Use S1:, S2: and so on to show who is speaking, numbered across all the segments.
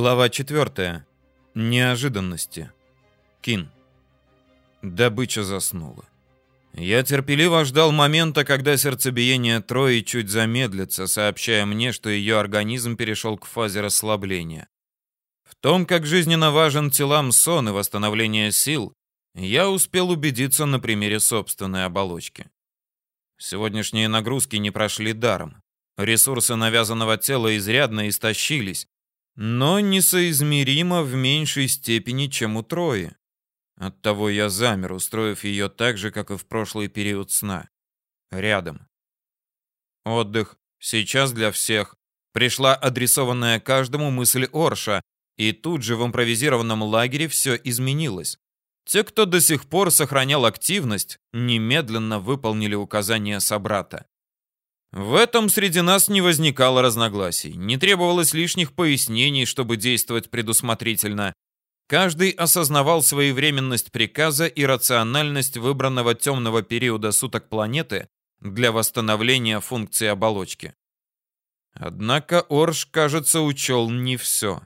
S1: Глава 4. Неожиданности. Кин. Добыча заснула. Я терпеливо ждал момента, когда сердцебиение Трои чуть замедлится, сообщая мне, что ее организм перешел к фазе расслабления. В том, как жизненно важен телам сон и восстановление сил, я успел убедиться на примере собственной оболочки. Сегодняшние нагрузки не прошли даром. Ресурсы навязанного тела изрядно истощились, но несоизмеримо в меньшей степени, чем у Трои. Оттого я замер, устроив ее так же, как и в прошлый период сна. Рядом. Отдых. Сейчас для всех. Пришла адресованная каждому мысль Орша, и тут же в импровизированном лагере все изменилось. Те, кто до сих пор сохранял активность, немедленно выполнили указания собрата. В этом среди нас не возникало разногласий, не требовалось лишних пояснений, чтобы действовать предусмотрительно. Каждый осознавал своевременность приказа и рациональность выбранного темного периода суток планеты для восстановления функции оболочки. Однако Орш, кажется, учел не все.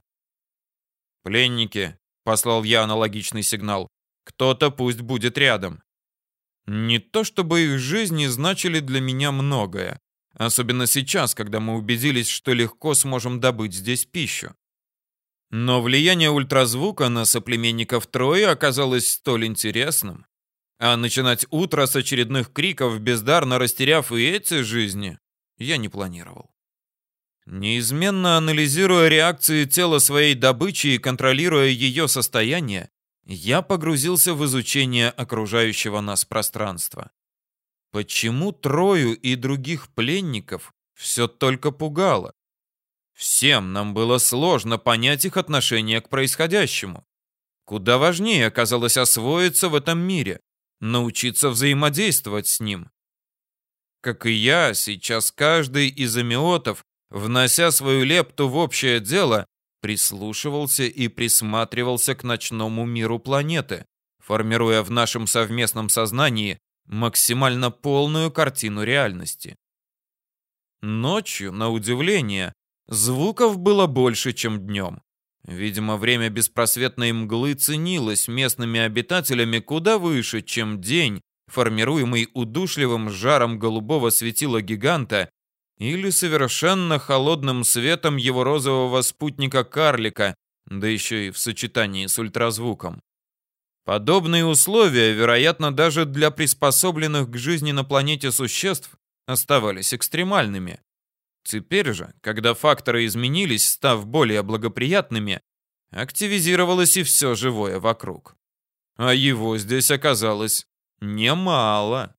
S1: «Пленники», — послал я аналогичный сигнал, — «кто-то пусть будет рядом». Не то чтобы их жизни значили для меня многое, особенно сейчас, когда мы убедились, что легко сможем добыть здесь пищу. Но влияние ультразвука на соплеменников Трои оказалось столь интересным. А начинать утро с очередных криков, бездарно растеряв и эти жизни, я не планировал. Неизменно анализируя реакции тела своей добычи и контролируя ее состояние, я погрузился в изучение окружающего нас пространства. Почему Трою и других пленников все только пугало? Всем нам было сложно понять их отношение к происходящему. Куда важнее оказалось освоиться в этом мире, научиться взаимодействовать с ним. Как и я, сейчас каждый из амиотов, внося свою лепту в общее дело, прислушивался и присматривался к ночному миру планеты, формируя в нашем совместном сознании максимально полную картину реальности. Ночью, на удивление, Звуков было больше, чем днем. Видимо, время беспросветной мглы ценилось местными обитателями куда выше, чем день, формируемый удушливым жаром голубого светила гиганта или совершенно холодным светом его розового спутника-карлика, да еще и в сочетании с ультразвуком. Подобные условия, вероятно, даже для приспособленных к жизни на планете существ, оставались экстремальными. Теперь же, когда факторы изменились, став более благоприятными, активизировалось и все живое вокруг. А его здесь оказалось немало.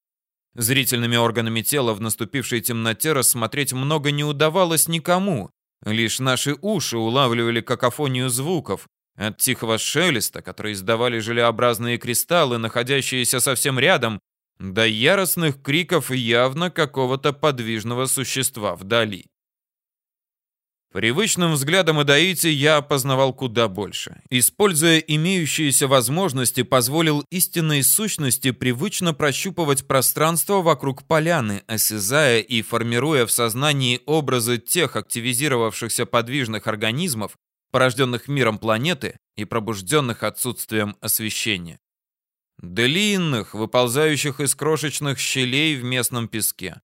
S1: Зрительными органами тела в наступившей темноте рассмотреть много не удавалось никому. Лишь наши уши улавливали какофонию звуков, от тихого шелеста, который издавали желеобразные кристаллы, находящиеся совсем рядом, до яростных криков явно какого-то подвижного существа вдали. Привычным взглядом Адаити я опознавал куда больше. Используя имеющиеся возможности, позволил истинной сущности привычно прощупывать пространство вокруг поляны, осязая и формируя в сознании образы тех активизировавшихся подвижных организмов, порожденных миром планеты и пробужденных отсутствием освещения. Длинных, выползающих из крошечных щелей в местном песке,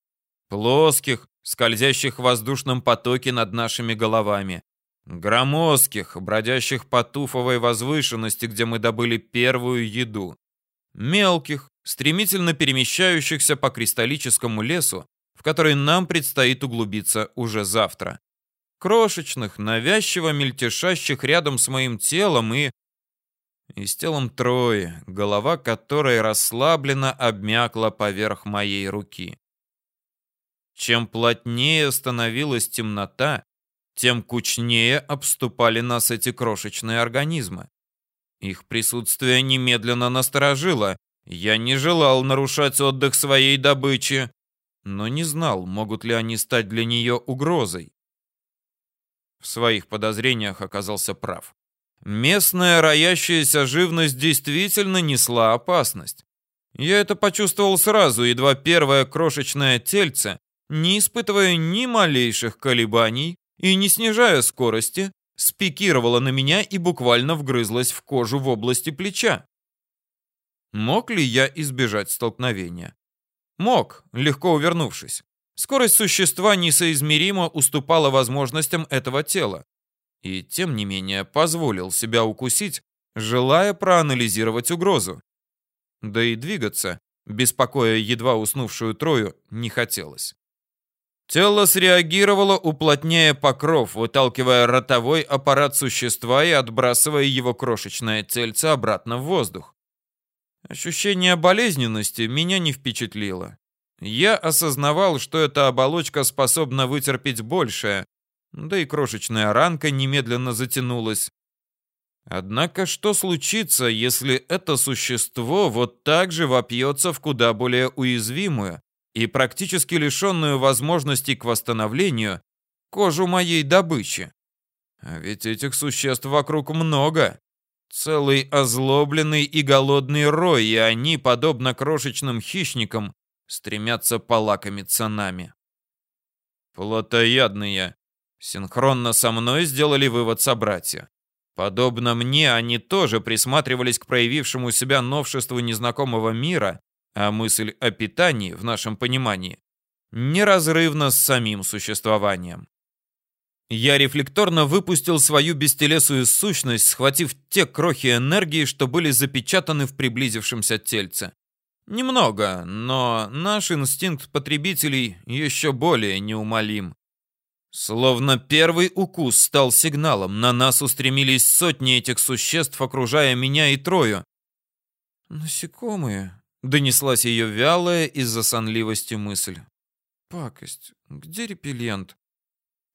S1: плоских, скользящих в воздушном потоке над нашими головами, громоздких, бродящих по туфовой возвышенности, где мы добыли первую еду, мелких, стремительно перемещающихся по кристаллическому лесу, в который нам предстоит углубиться уже завтра. Крошечных, навязчиво мельтешащих рядом с моим телом и и с телом Трои, голова которой расслабленно обмякла поверх моей руки. Чем плотнее становилась темнота, тем кучнее обступали нас эти крошечные организмы. Их присутствие немедленно насторожило. Я не желал нарушать отдых своей добычи, но не знал, могут ли они стать для нее угрозой. В своих подозрениях оказался прав. Местная роящаяся живность действительно несла опасность. Я это почувствовал сразу, едва первое крошечное тельце, не испытывая ни малейших колебаний и не снижая скорости, спикировала на меня и буквально вгрызлась в кожу в области плеча. Мог ли я избежать столкновения? Мог, легко увернувшись. Скорость существа несоизмеримо уступала возможностям этого тела. И тем не менее позволил себя укусить, желая проанализировать угрозу. Да и двигаться, беспокоя едва уснувшую Трою, не хотелось. Тело среагировало, уплотняя покров, выталкивая ротовой аппарат существа и отбрасывая его крошечное тельце обратно в воздух. Ощущение болезненности меня не впечатлило. Я осознавал, что эта оболочка способна вытерпеть большее, да и крошечная ранка немедленно затянулась. Однако что случится, если это существо вот так же вопьется в куда более уязвимую и практически лишенную возможностей к восстановлению кожу моей добычи? А ведь этих существ вокруг много. Целый озлобленный и голодный рой, и они, подобно крошечным хищникам, стремятся полакомиться нами. Плотоядные. Синхронно со мной сделали вывод собратья. Подобно мне, они тоже присматривались к проявившему себя новшеству незнакомого мира, а мысль о питании, в нашем понимании, неразрывна с самим существованием. Я рефлекторно выпустил свою бестелесую сущность, схватив те крохи энергии, что были запечатаны в приблизившемся тельце. Немного, но наш инстинкт потребителей еще более неумолим. Словно первый укус стал сигналом, на нас устремились сотни этих существ, окружая меня и Трою. «Насекомые», — донеслась ее вялая из-за сонливости мысль. «Пакость. Где репеллент?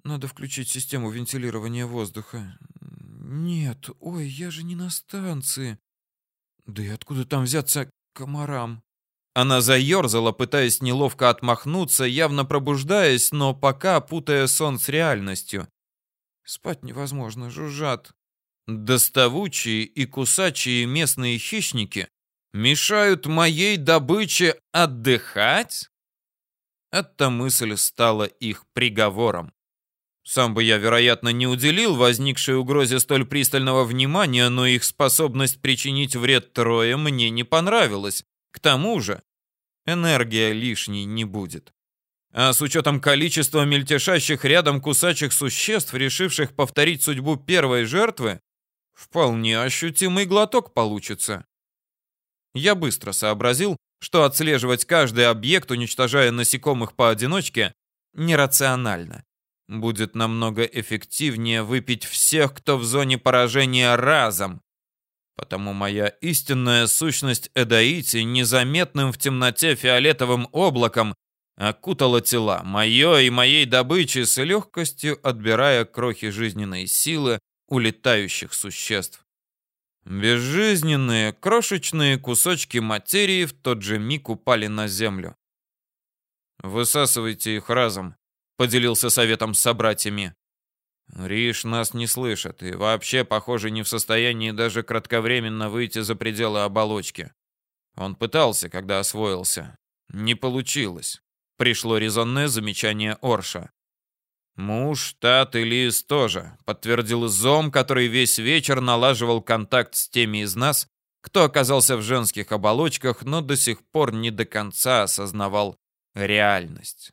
S1: Надо включить систему вентилирования воздуха. Нет, ой, я же не на станции. Да и откуда там взяться комарам?» Она заерзала, пытаясь неловко отмахнуться, явно пробуждаясь, но пока путая сон с реальностью. Спать невозможно, жужжат. Доставучие и кусачие местные хищники мешают моей добыче отдыхать? Эта мысль стала их приговором. Сам бы я, вероятно, не уделил возникшей угрозе столь пристального внимания, но их способность причинить вред трое мне не понравилась. К тому же, энергия лишней не будет. А с учетом количества мельтешащих рядом кусачих существ, решивших повторить судьбу первой жертвы, вполне ощутимый глоток получится. Я быстро сообразил, что отслеживать каждый объект, уничтожая насекомых поодиночке, нерационально. Будет намного эффективнее выпить всех, кто в зоне поражения разом, Потому моя истинная сущность Эдаити незаметным в темноте фиолетовым облаком окутала тела, мое и моей добычи с легкостью отбирая крохи жизненной силы у летающих существ. Безжизненные, крошечные кусочки материи в тот же миг упали на землю. «Высасывайте их разом», — поделился советом с собратьями. Риш нас не слышит и вообще, похоже, не в состоянии даже кратковременно выйти за пределы оболочки. Он пытался, когда освоился. Не получилось. Пришло резонное замечание Орша. Муж, Тат и Лиз тоже, подтвердил Зом, который весь вечер налаживал контакт с теми из нас, кто оказался в женских оболочках, но до сих пор не до конца осознавал реальность.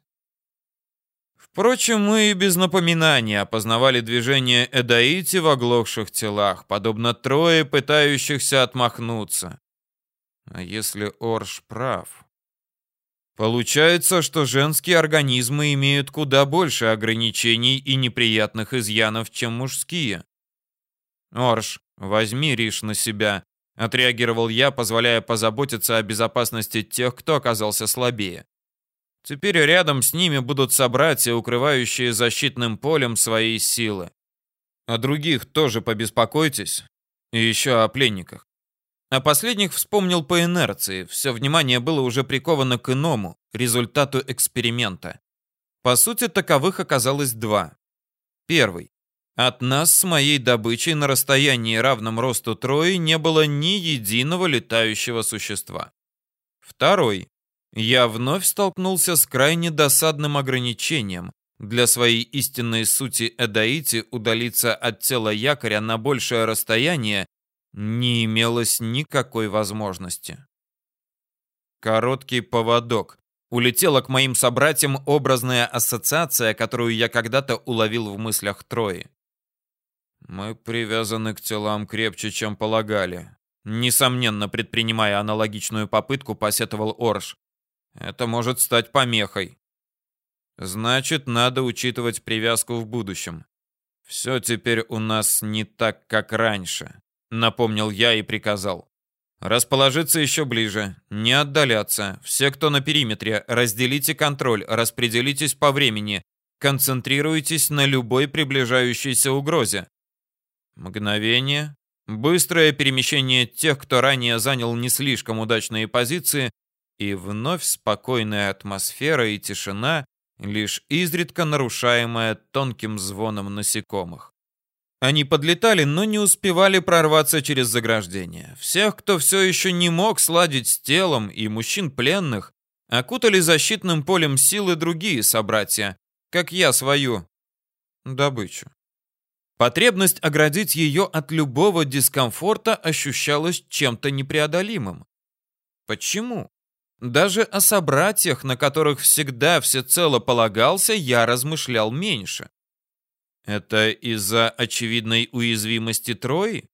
S1: Впрочем, мы и без напоминания опознавали движение Эдаити в оглохших телах, подобно трое пытающихся отмахнуться. А если Орш прав? Получается, что женские организмы имеют куда больше ограничений и неприятных изъянов, чем мужские. Орш, возьми Риш на себя, отреагировал я, позволяя позаботиться о безопасности тех, кто оказался слабее. Теперь рядом с ними будут собратья, укрывающие защитным полем свои силы. О других тоже побеспокойтесь. И еще о пленниках. О последних вспомнил по инерции. Все внимание было уже приковано к иному, результату эксперимента. По сути, таковых оказалось два. Первый. От нас с моей добычей на расстоянии равном росту Трои не было ни единого летающего существа. Второй я вновь столкнулся с крайне досадным ограничением, для своей истинной сути Эдаити удалиться от тела якоря на большее расстояние не имелось никакой возможности. Короткий поводок. Улетела к моим собратьям образная ассоциация, которую я когда-то уловил в мыслях Трои. Мы привязаны к телам крепче, чем полагали. Несомненно, предпринимая аналогичную попытку, посетовал Орш. Это может стать помехой. Значит, надо учитывать привязку в будущем. Все теперь у нас не так, как раньше, напомнил я и приказал. Расположиться еще ближе, не отдаляться. Все, кто на периметре, разделите контроль, распределитесь по времени, концентрируйтесь на любой приближающейся угрозе. Мгновение. Быстрое перемещение тех, кто ранее занял не слишком удачные позиции, и вновь спокойная атмосфера и тишина, лишь изредка нарушаемая тонким звоном насекомых. Они подлетали, но не успевали прорваться через заграждение. Всех, кто все еще не мог сладить с телом, и мужчин пленных, окутали защитным полем силы другие собратья, как я свою добычу. Потребность оградить ее от любого дискомфорта ощущалась чем-то непреодолимым. Почему? Даже о собратьях, на которых всегда всецело полагался, я размышлял меньше. Это из-за очевидной уязвимости Трои?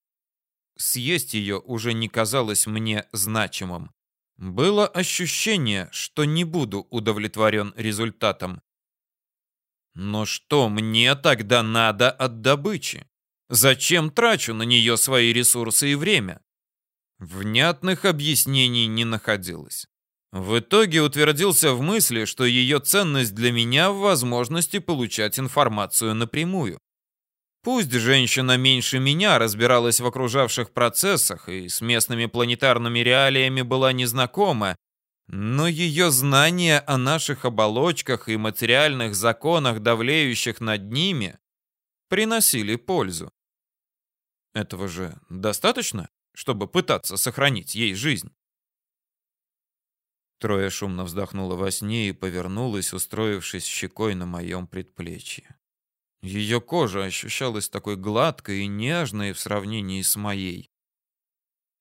S1: Съесть ее уже не казалось мне значимым. Было ощущение, что не буду удовлетворен результатом. Но что мне тогда надо от добычи? Зачем трачу на нее свои ресурсы и время? Внятных объяснений не находилось. В итоге утвердился в мысли, что ее ценность для меня в возможности получать информацию напрямую. Пусть женщина меньше меня разбиралась в окружавших процессах и с местными планетарными реалиями была незнакома, но ее знания о наших оболочках и материальных законах, давлеющих над ними, приносили пользу. Этого же достаточно, чтобы пытаться сохранить ей жизнь. Трое шумно вздохнула во сне и повернулась, устроившись щекой на моем предплечье. Ее кожа ощущалась такой гладкой и нежной в сравнении с моей.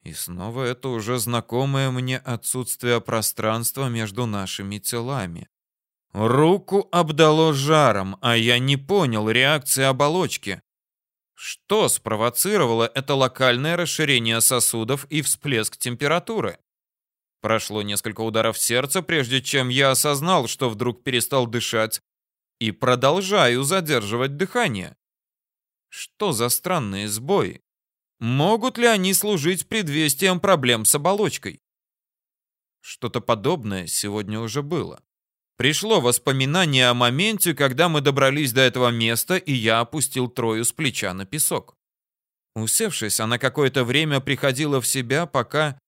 S1: И снова это уже знакомое мне отсутствие пространства между нашими телами. Руку обдало жаром, а я не понял реакции оболочки. Что спровоцировало это локальное расширение сосудов и всплеск температуры? Прошло несколько ударов сердца, прежде чем я осознал, что вдруг перестал дышать и продолжаю задерживать дыхание. Что за странные сбои? Могут ли они служить предвестием проблем с оболочкой? Что-то подобное сегодня уже было. Пришло воспоминание о моменте, когда мы добрались до этого места, и я опустил Трою с плеча на песок. Усевшись, она какое-то время приходила в себя, пока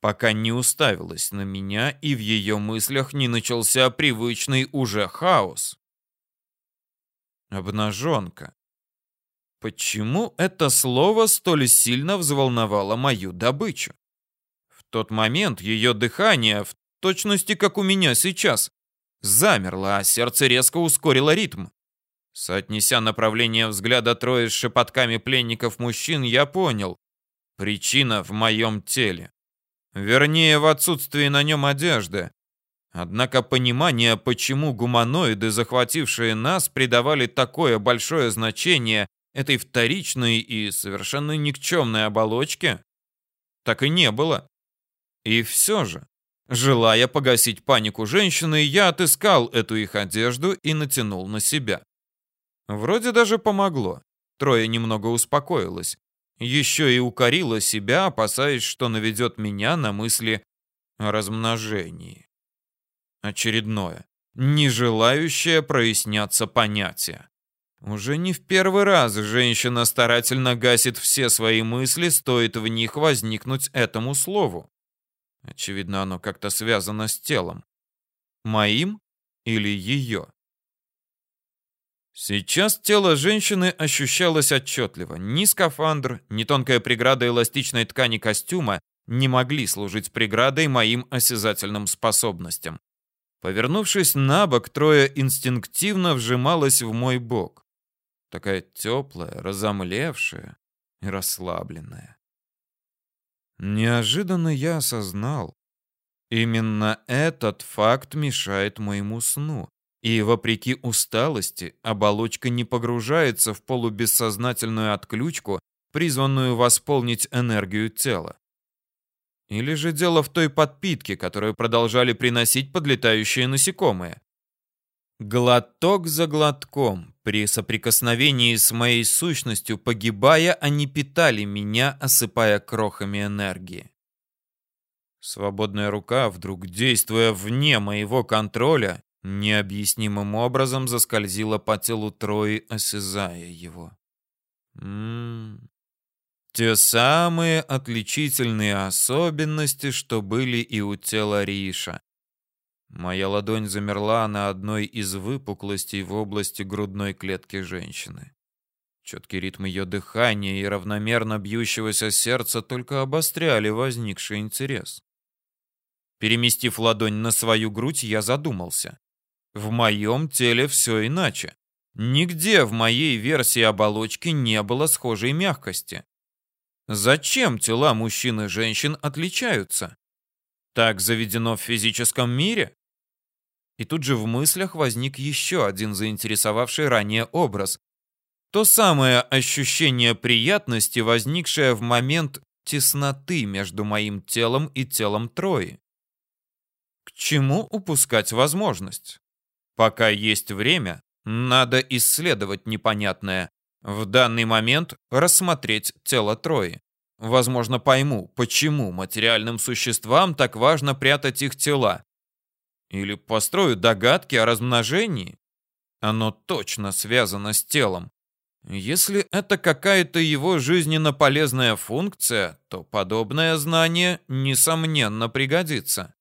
S1: пока не уставилась на меня и в ее мыслях не начался привычный уже хаос. Обнаженка. Почему это слово столь сильно взволновало мою добычу? В тот момент ее дыхание, в точности как у меня сейчас, замерло, а сердце резко ускорило ритм. Соотнеся направление взгляда трое с шепотками пленников мужчин, я понял. Причина в моем теле. Вернее, в отсутствии на нем одежды. Однако понимание, почему гуманоиды, захватившие нас, придавали такое большое значение этой вторичной и совершенно никчемной оболочке, так и не было. И все же, желая погасить панику женщины, я отыскал эту их одежду и натянул на себя. Вроде даже помогло. Трое немного успокоилось. Еще и укорила себя, опасаясь, что наведет меня на мысли о размножении. Очередное, не желающее проясняться понятие. Уже не в первый раз женщина старательно гасит все свои мысли, стоит в них возникнуть этому слову. Очевидно, оно как-то связано с телом. Моим или ее? Сейчас тело женщины ощущалось отчетливо. Ни скафандр, ни тонкая преграда эластичной ткани костюма не могли служить преградой моим осязательным способностям. Повернувшись на бок, Троя инстинктивно вжималась в мой бок. Такая теплая, разомлевшая и расслабленная. Неожиданно я осознал, именно этот факт мешает моему сну. И вопреки усталости, оболочка не погружается в полубессознательную отключку, призванную восполнить энергию тела. Или же дело в той подпитке, которую продолжали приносить подлетающие насекомые. Глоток за глотком, при соприкосновении с моей сущностью погибая, они питали меня, осыпая крохами энергии. Свободная рука, вдруг действуя вне моего контроля, необъяснимым образом заскользила по телу Трои, осязая его. М -м -м. Те самые отличительные особенности, что были и у тела Риша. Моя ладонь замерла на одной из выпуклостей в области грудной клетки женщины. Четкий ритм ее дыхания и равномерно бьющегося сердца только обостряли возникший интерес. Переместив ладонь на свою грудь, я задумался. В моем теле все иначе. Нигде в моей версии оболочки не было схожей мягкости. Зачем тела мужчин и женщин отличаются? Так заведено в физическом мире? И тут же в мыслях возник еще один заинтересовавший ранее образ. То самое ощущение приятности, возникшее в момент тесноты между моим телом и телом Трои. К чему упускать возможность? Пока есть время, надо исследовать непонятное. В данный момент рассмотреть тело Трои. Возможно, пойму, почему материальным существам так важно прятать их тела. Или построю догадки о размножении. Оно точно связано с телом. Если это какая-то его жизненно полезная функция, то подобное знание, несомненно, пригодится.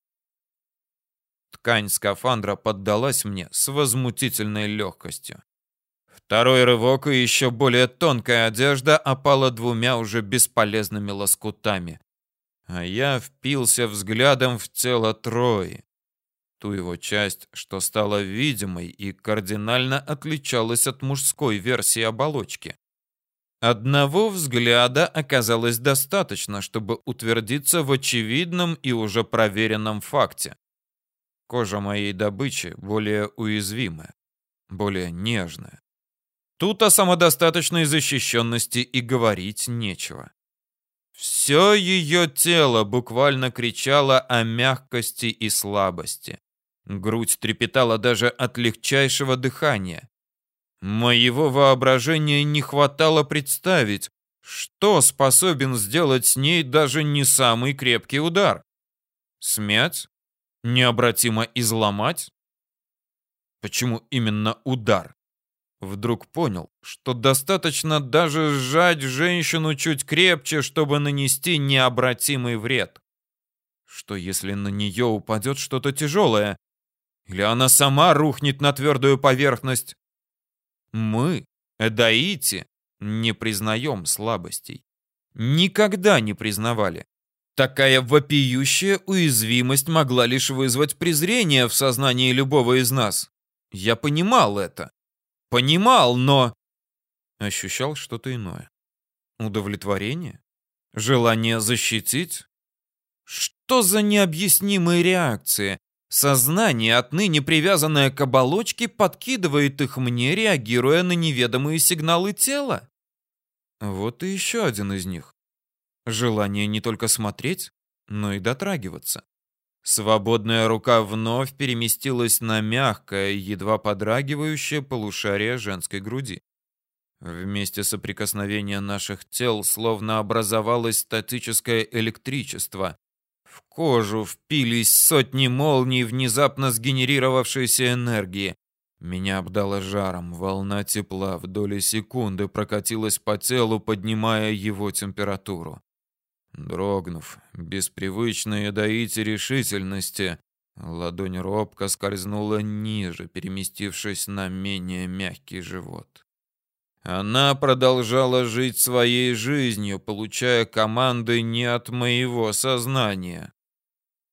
S1: Ткань скафандра поддалась мне с возмутительной легкостью. Второй рывок и еще более тонкая одежда опала двумя уже бесполезными лоскутами. А я впился взглядом в тело Трои. Ту его часть, что стала видимой и кардинально отличалась от мужской версии оболочки. Одного взгляда оказалось достаточно, чтобы утвердиться в очевидном и уже проверенном факте. Кожа моей добычи более уязвимая, более нежная. Тут о самодостаточной защищенности и говорить нечего. Все ее тело буквально кричало о мягкости и слабости. Грудь трепетала даже от легчайшего дыхания. Моего воображения не хватало представить, что способен сделать с ней даже не самый крепкий удар. Смять? Необратимо изломать? Почему именно удар? Вдруг понял, что достаточно даже сжать женщину чуть крепче, чтобы нанести необратимый вред. Что если на нее упадет что-то тяжелое? Или она сама рухнет на твердую поверхность? Мы, Эдаити, не признаем слабостей. Никогда не признавали. Такая вопиющая уязвимость могла лишь вызвать презрение в сознании любого из нас. Я понимал это. Понимал, но... Ощущал что-то иное. Удовлетворение? Желание защитить? Что за необъяснимые реакции? Сознание, отныне привязанное к оболочке, подкидывает их мне, реагируя на неведомые сигналы тела. Вот и еще один из них. Желание не только смотреть, но и дотрагиваться. Свободная рука вновь переместилась на мягкое, едва подрагивающее полушарие женской груди. Вместе соприкосновения наших тел словно образовалось статическое электричество. В кожу впились сотни молний внезапно сгенерировавшейся энергии. Меня обдало жаром, волна тепла в доли секунды прокатилась по телу, поднимая его температуру. Дрогнув, без привычной доите решительности, ладонь робко скользнула ниже, переместившись на менее мягкий живот. Она продолжала жить своей жизнью, получая команды не от моего сознания.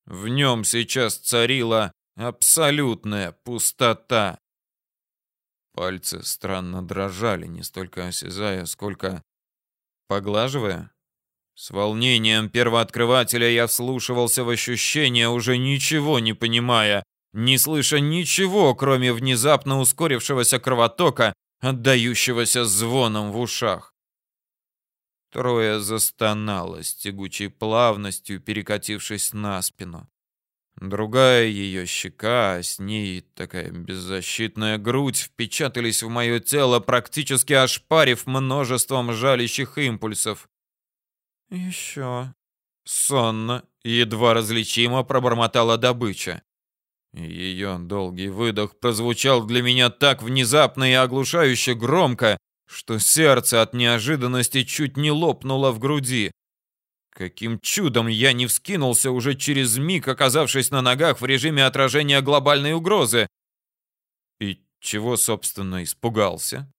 S1: В нем сейчас царила Абсолютная пустота. Пальцы странно дрожали, не столько осязая, сколько поглаживая. С волнением первооткрывателя я вслушивался в ощущения, уже ничего не понимая, не слыша ничего, кроме внезапно ускорившегося кровотока, отдающегося звоном в ушах. Трое застонало с тягучей плавностью, перекатившись на спину. Другая ее щека, а с ней такая беззащитная грудь впечатались в мое тело, практически ошпарив множеством жалящих импульсов. «Еще...» Сонно, едва различимо пробормотала добыча. Ее долгий выдох прозвучал для меня так внезапно и оглушающе громко, что сердце от неожиданности чуть не лопнуло в груди. Каким чудом я не вскинулся уже через миг, оказавшись на ногах в режиме отражения глобальной угрозы? И чего, собственно, испугался?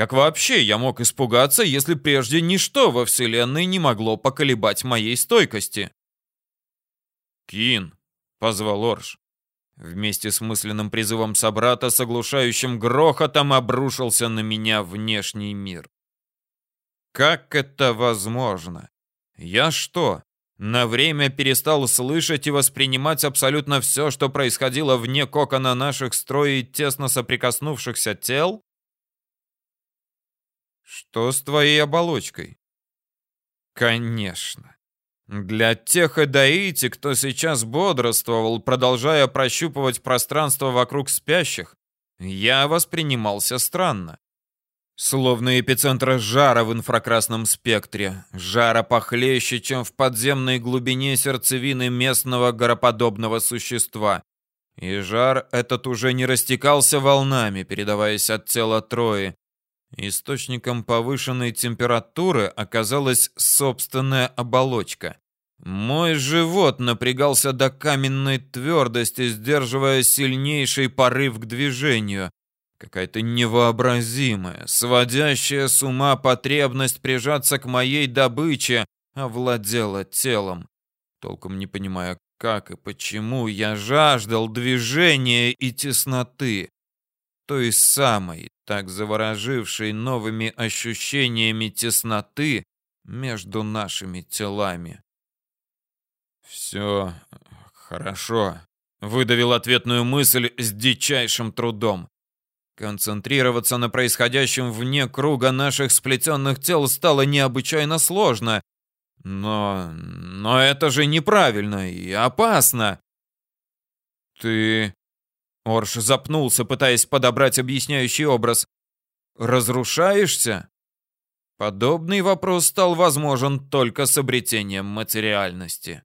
S1: Как вообще я мог испугаться, если прежде ничто во Вселенной не могло поколебать моей стойкости? «Кин!» — позвал Орш. Вместе с мысленным призывом собрата с оглушающим грохотом обрушился на меня внешний мир. Как это возможно? Я что, на время перестал слышать и воспринимать абсолютно все, что происходило вне кокона наших строей тесно соприкоснувшихся тел? Что с твоей оболочкой? Конечно. Для тех эдаити, кто сейчас бодрствовал, продолжая прощупывать пространство вокруг спящих, я воспринимался странно. Словно эпицентр жара в инфракрасном спектре. Жара похлеще, чем в подземной глубине сердцевины местного гороподобного существа. И жар этот уже не растекался волнами, передаваясь от тела Трои. Источником повышенной температуры оказалась собственная оболочка. Мой живот напрягался до каменной твердости, сдерживая сильнейший порыв к движению. Какая-то невообразимая, сводящая с ума потребность прижаться к моей добыче овладела телом. Толком не понимая, как и почему я жаждал движения и тесноты. Той самой, так заворожившей новыми ощущениями тесноты между нашими телами. «Все хорошо», — выдавил ответную мысль с дичайшим трудом. Концентрироваться на происходящем вне круга наших сплетенных тел стало необычайно сложно. Но... но это же неправильно и опасно. Ты... Орш запнулся, пытаясь подобрать объясняющий образ. «Разрушаешься?» Подобный вопрос стал возможен только с обретением материальности.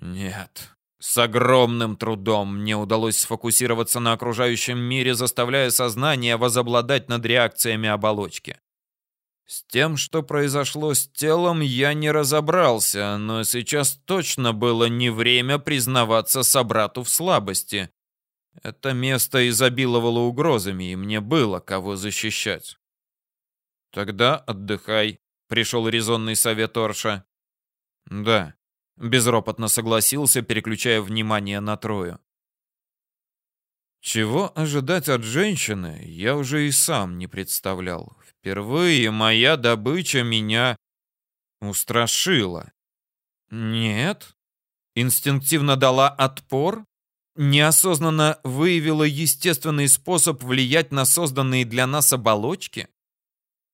S1: «Нет, с огромным трудом мне удалось сфокусироваться на окружающем мире, заставляя сознание возобладать над реакциями оболочки. С тем, что произошло с телом, я не разобрался, но сейчас точно было не время признаваться собрату в слабости. Это место изобиловало угрозами, и мне было кого защищать. «Тогда отдыхай», — пришел резонный совет Орша. «Да, Безропотно согласился, переключая внимание на Трою. Чего ожидать от женщины, я уже и сам не представлял. Впервые моя добыча меня устрашила. Нет. Инстинктивно дала отпор? Неосознанно выявила естественный способ влиять на созданные для нас оболочки?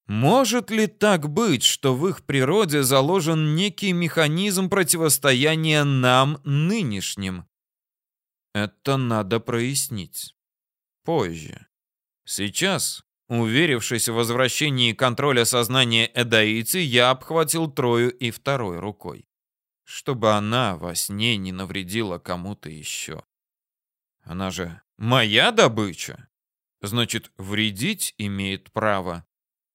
S1: Может ли так быть, что в их природе заложен некий механизм противостояния нам нынешним? Это надо прояснить. Позже. Сейчас, уверившись в возвращении контроля сознания Эдаицы, я обхватил Трою и второй рукой, чтобы она во сне не навредила кому-то еще. Она же моя добыча. Значит, вредить имеет право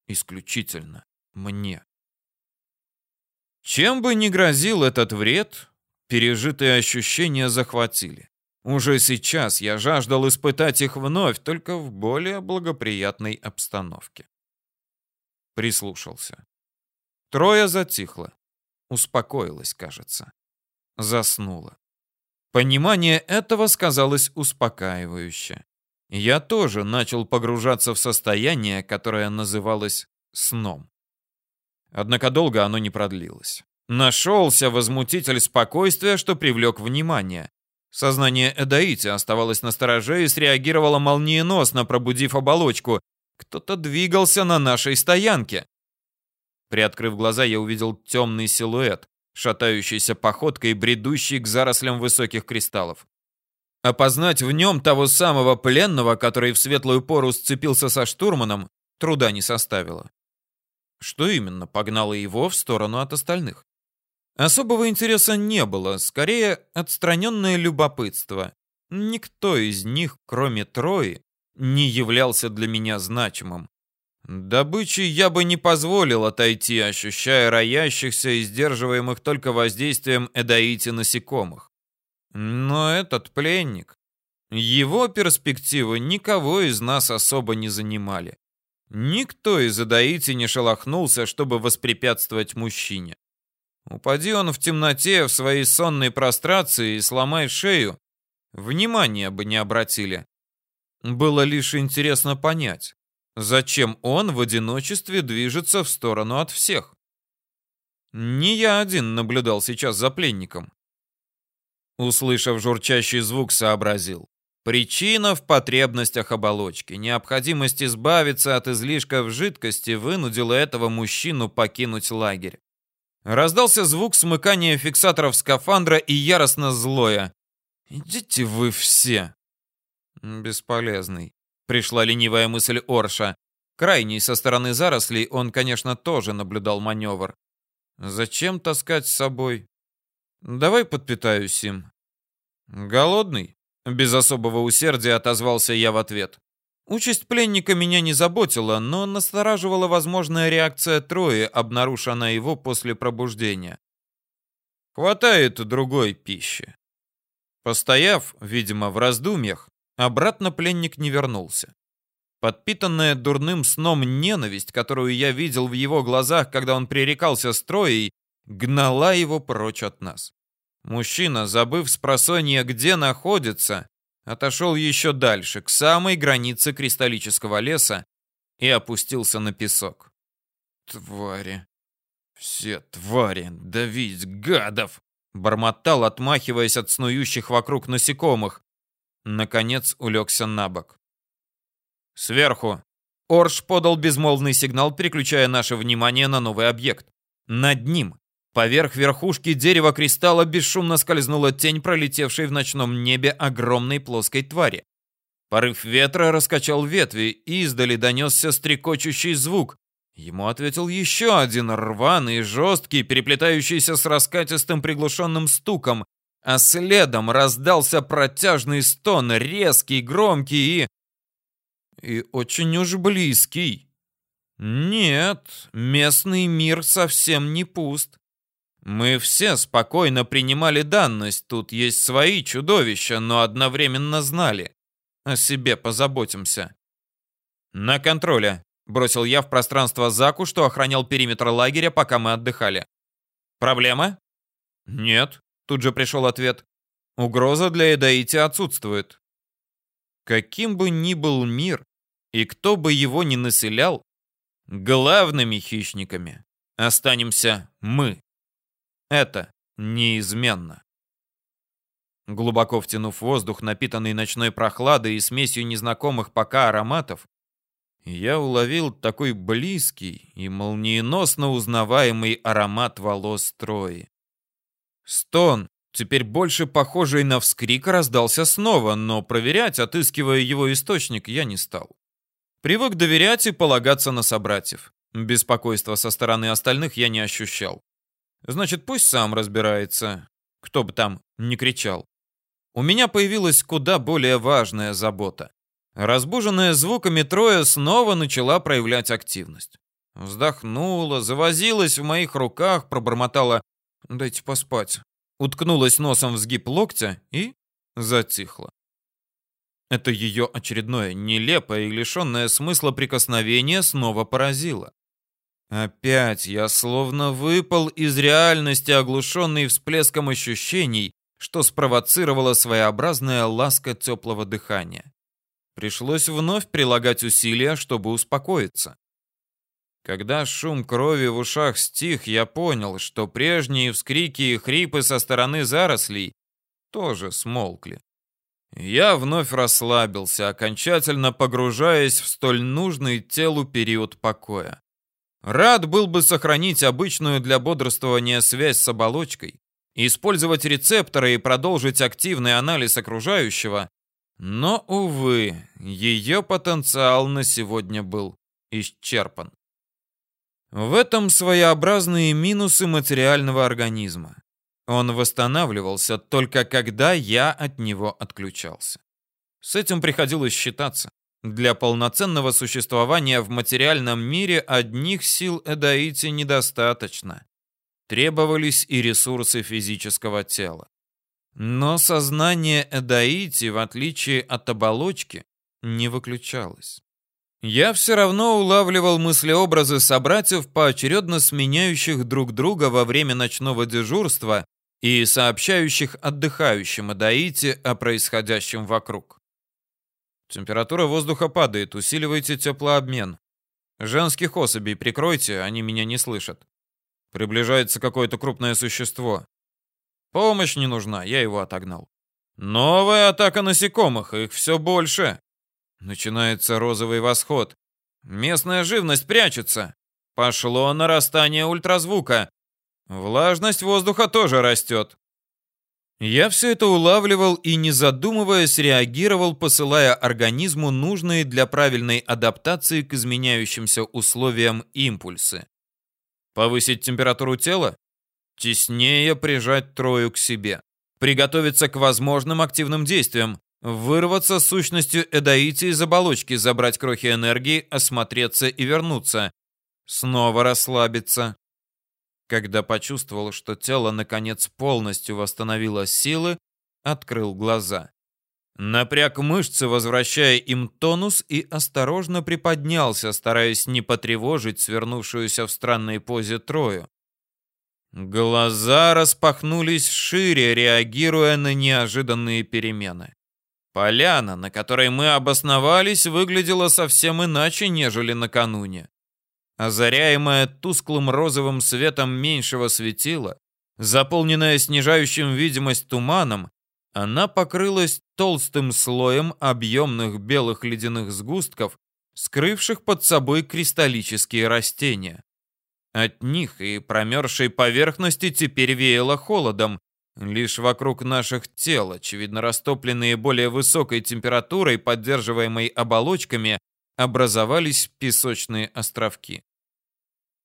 S1: исключительно мне. Чем бы ни грозил этот вред, пережитые ощущения захватили. Уже сейчас я жаждал испытать их вновь, только в более благоприятной обстановке. Прислушался. Трое затихло. Успокоилась, кажется. Заснула. Понимание этого сказалось успокаивающе. Я тоже начал погружаться в состояние, которое называлось сном. Однако долго оно не продлилось. Нашелся возмутитель спокойствия, что привлек внимание. Сознание Эдаити оставалось на стороже и среагировало молниеносно, пробудив оболочку. Кто-то двигался на нашей стоянке. Приоткрыв глаза, я увидел темный силуэт, шатающийся походкой, бредущий к зарослям высоких кристаллов. Опознать в нем того самого пленного, который в светлую пору сцепился со штурманом, труда не составило. Что именно погнало его в сторону от остальных? Особого интереса не было, скорее отстраненное любопытство. Никто из них, кроме Трои, не являлся для меня значимым. Добычи я бы не позволил отойти, ощущая роящихся и сдерживаемых только воздействием эдаити насекомых. Но этот пленник, его перспективы никого из нас особо не занимали. Никто из эдаити не шелохнулся, чтобы воспрепятствовать мужчине. Упади он в темноте в своей сонной прострации и сломай шею, внимания бы не обратили. Было лишь интересно понять, зачем он в одиночестве движется в сторону от всех. Не я один наблюдал сейчас за пленником. Услышав журчащий звук, сообразил. Причина в потребностях оболочки. Необходимость избавиться от излишков жидкости вынудила этого мужчину покинуть лагерь. Раздался звук смыкания фиксаторов скафандра и яростно злое. «Идите вы все!» «Бесполезный», — пришла ленивая мысль Орша. Крайний со стороны зарослей он, конечно, тоже наблюдал маневр. «Зачем таскать с собой?» «Давай подпитаюсь им». «Голодный?» — без особого усердия отозвался я в ответ. Участь пленника меня не заботила, но настораживала возможная реакция Трои, обнаружив она его после пробуждения. Хватает другой пищи. Постояв, видимо, в раздумьях, обратно пленник не вернулся. Подпитанная дурным сном ненависть, которую я видел в его глазах, когда он пререкался с Троей, гнала его прочь от нас. Мужчина, забыв с просонья, где находится, отошел еще дальше, к самой границе кристаллического леса и опустился на песок. «Твари! Все твари! Давить гадов!» Бормотал, отмахиваясь от снующих вокруг насекомых. Наконец улегся на бок. «Сверху!» Орш подал безмолвный сигнал, переключая наше внимание на новый объект. Над ним, Поверх верхушки дерева кристалла бесшумно скользнула тень, пролетевшей в ночном небе огромной плоской твари. Порыв ветра раскачал ветви, и издали донесся стрекочущий звук. Ему ответил еще один рваный, жесткий, переплетающийся с раскатистым приглушенным стуком, а следом раздался протяжный стон, резкий, громкий и... и очень уж близкий. Нет, местный мир совсем не пуст. Мы все спокойно принимали данность, тут есть свои чудовища, но одновременно знали. О себе позаботимся. На контроле, бросил я в пространство Заку, что охранял периметр лагеря, пока мы отдыхали. Проблема? Нет, тут же пришел ответ. Угроза для Эдаити отсутствует. Каким бы ни был мир, и кто бы его ни населял, главными хищниками останемся мы. Это неизменно. Глубоко втянув воздух, напитанный ночной прохладой и смесью незнакомых пока ароматов, я уловил такой близкий и молниеносно узнаваемый аромат волос Трои. Стон, теперь больше похожий на вскрик, раздался снова, но проверять, отыскивая его источник, я не стал. Привык доверять и полагаться на собратьев. Беспокойства со стороны остальных я не ощущал. Значит, пусть сам разбирается, кто бы там ни кричал. У меня появилась куда более важная забота. Разбуженная звуками Троя снова начала проявлять активность. Вздохнула, завозилась в моих руках, пробормотала «дайте поспать». Уткнулась носом в сгиб локтя и затихла. Это ее очередное нелепое и лишенное смысла прикосновение снова поразило. Опять я словно выпал из реальности, оглушенный всплеском ощущений, что спровоцировало своеобразная ласка теплого дыхания. Пришлось вновь прилагать усилия, чтобы успокоиться. Когда шум крови в ушах стих, я понял, что прежние вскрики и хрипы со стороны зарослей тоже смолкли. Я вновь расслабился, окончательно погружаясь в столь нужный телу период покоя. Рад был бы сохранить обычную для бодрствования связь с оболочкой, использовать рецепторы и продолжить активный анализ окружающего, но, увы, ее потенциал на сегодня был исчерпан. В этом своеобразные минусы материального организма. Он восстанавливался только когда я от него отключался. С этим приходилось считаться. Для полноценного существования в материальном мире одних сил Эдаити недостаточно. Требовались и ресурсы физического тела. Но сознание Эдаити, в отличие от оболочки, не выключалось. Я все равно улавливал мыслеобразы собратьев, поочередно сменяющих друг друга во время ночного дежурства и сообщающих отдыхающим Эдаите о происходящем вокруг. Температура воздуха падает, усиливайте теплообмен. Женских особей прикройте, они меня не слышат. Приближается какое-то крупное существо. Помощь не нужна, я его отогнал. Новая атака насекомых, их все больше. Начинается розовый восход. Местная живность прячется. Пошло нарастание ультразвука. Влажность воздуха тоже растет. Я все это улавливал и, не задумываясь, реагировал, посылая организму нужные для правильной адаптации к изменяющимся условиям импульсы. Повысить температуру тела? Теснее прижать трою к себе. Приготовиться к возможным активным действиям. Вырваться с сущностью Эдаити из оболочки, забрать крохи энергии, осмотреться и вернуться. Снова расслабиться. Когда почувствовал, что тело наконец полностью восстановило силы, открыл глаза. Напряг мышцы, возвращая им тонус, и осторожно приподнялся, стараясь не потревожить свернувшуюся в странной позе Трою. Глаза распахнулись шире, реагируя на неожиданные перемены. Поляна, на которой мы обосновались, выглядела совсем иначе, нежели накануне. Озаряемая тусклым розовым светом меньшего светила, заполненная снижающим видимость туманом, она покрылась толстым слоем объемных белых ледяных сгустков, скрывших под собой кристаллические растения. От них и промерзшей поверхности теперь веяло холодом. Лишь вокруг наших тел, очевидно растопленные более высокой температурой, поддерживаемой оболочками, образовались песочные островки.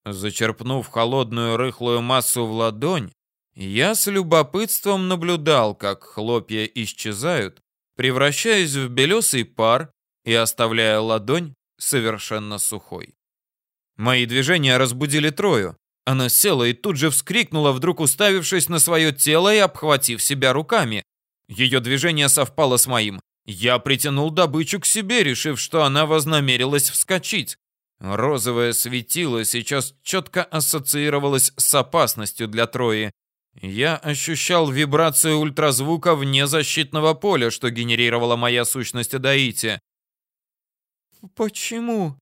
S1: Зачерпнув холодную рыхлую массу в ладонь, я с любопытством наблюдал, как хлопья исчезают, превращаясь в белесый пар и оставляя ладонь совершенно сухой. Мои движения разбудили Трою. Она села и тут же вскрикнула, вдруг уставившись на свое тело и обхватив себя руками. Ее движение совпало с моим. Я притянул добычу к себе, решив, что она вознамерилась вскочить. Розовое светило сейчас четко ассоциировалось с опасностью для Трои. Я ощущал вибрацию ультразвука вне защитного поля, что генерировала моя сущность Адаити. «Почему?»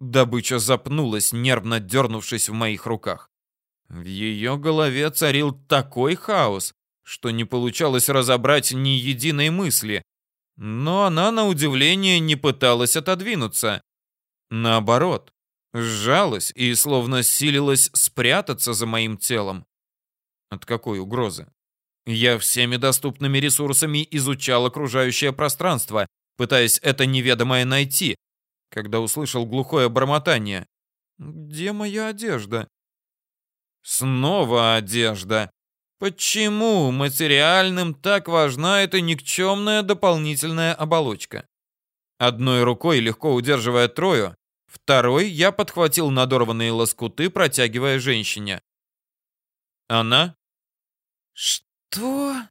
S1: Добыча запнулась, нервно дернувшись в моих руках. В ее голове царил такой хаос, что не получалось разобрать ни единой мысли. Но она, на удивление, не пыталась отодвинуться. Наоборот, сжалась и словно силилась спрятаться за моим телом. От какой угрозы? Я всеми доступными ресурсами изучал окружающее пространство, пытаясь это неведомое найти, когда услышал глухое бормотание. «Где моя одежда?» Снова одежда. Почему материальным так важна эта никчемная дополнительная оболочка? Одной рукой, легко удерживая Трою, второй я подхватил надорванные лоскуты, протягивая женщине. Она? Что?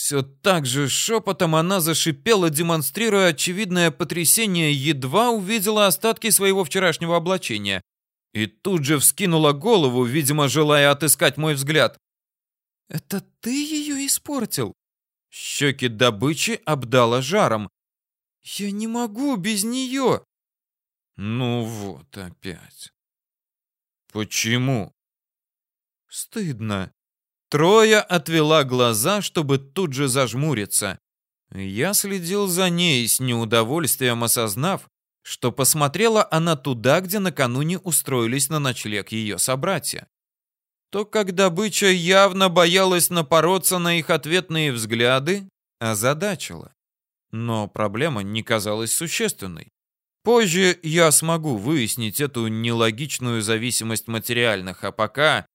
S1: Все так же шепотом она зашипела, демонстрируя очевидное потрясение, едва увидела остатки своего вчерашнего облачения. И тут же вскинула голову, видимо, желая отыскать мой взгляд. «Это ты ее
S2: испортил?»
S1: Щеки добычи обдала жаром.
S2: «Я не могу без нее!»
S1: «Ну вот опять». «Почему?»
S2: «Стыдно».
S1: Троя отвела глаза, чтобы тут же зажмуриться. Я следил за ней с неудовольствием, осознав, что посмотрела она туда, где накануне устроились на ночлег ее собратья. То, как добыча явно боялась напороться на их ответные взгляды, озадачила. Но проблема не казалась существенной. Позже я смогу выяснить эту нелогичную зависимость материальных, а пока...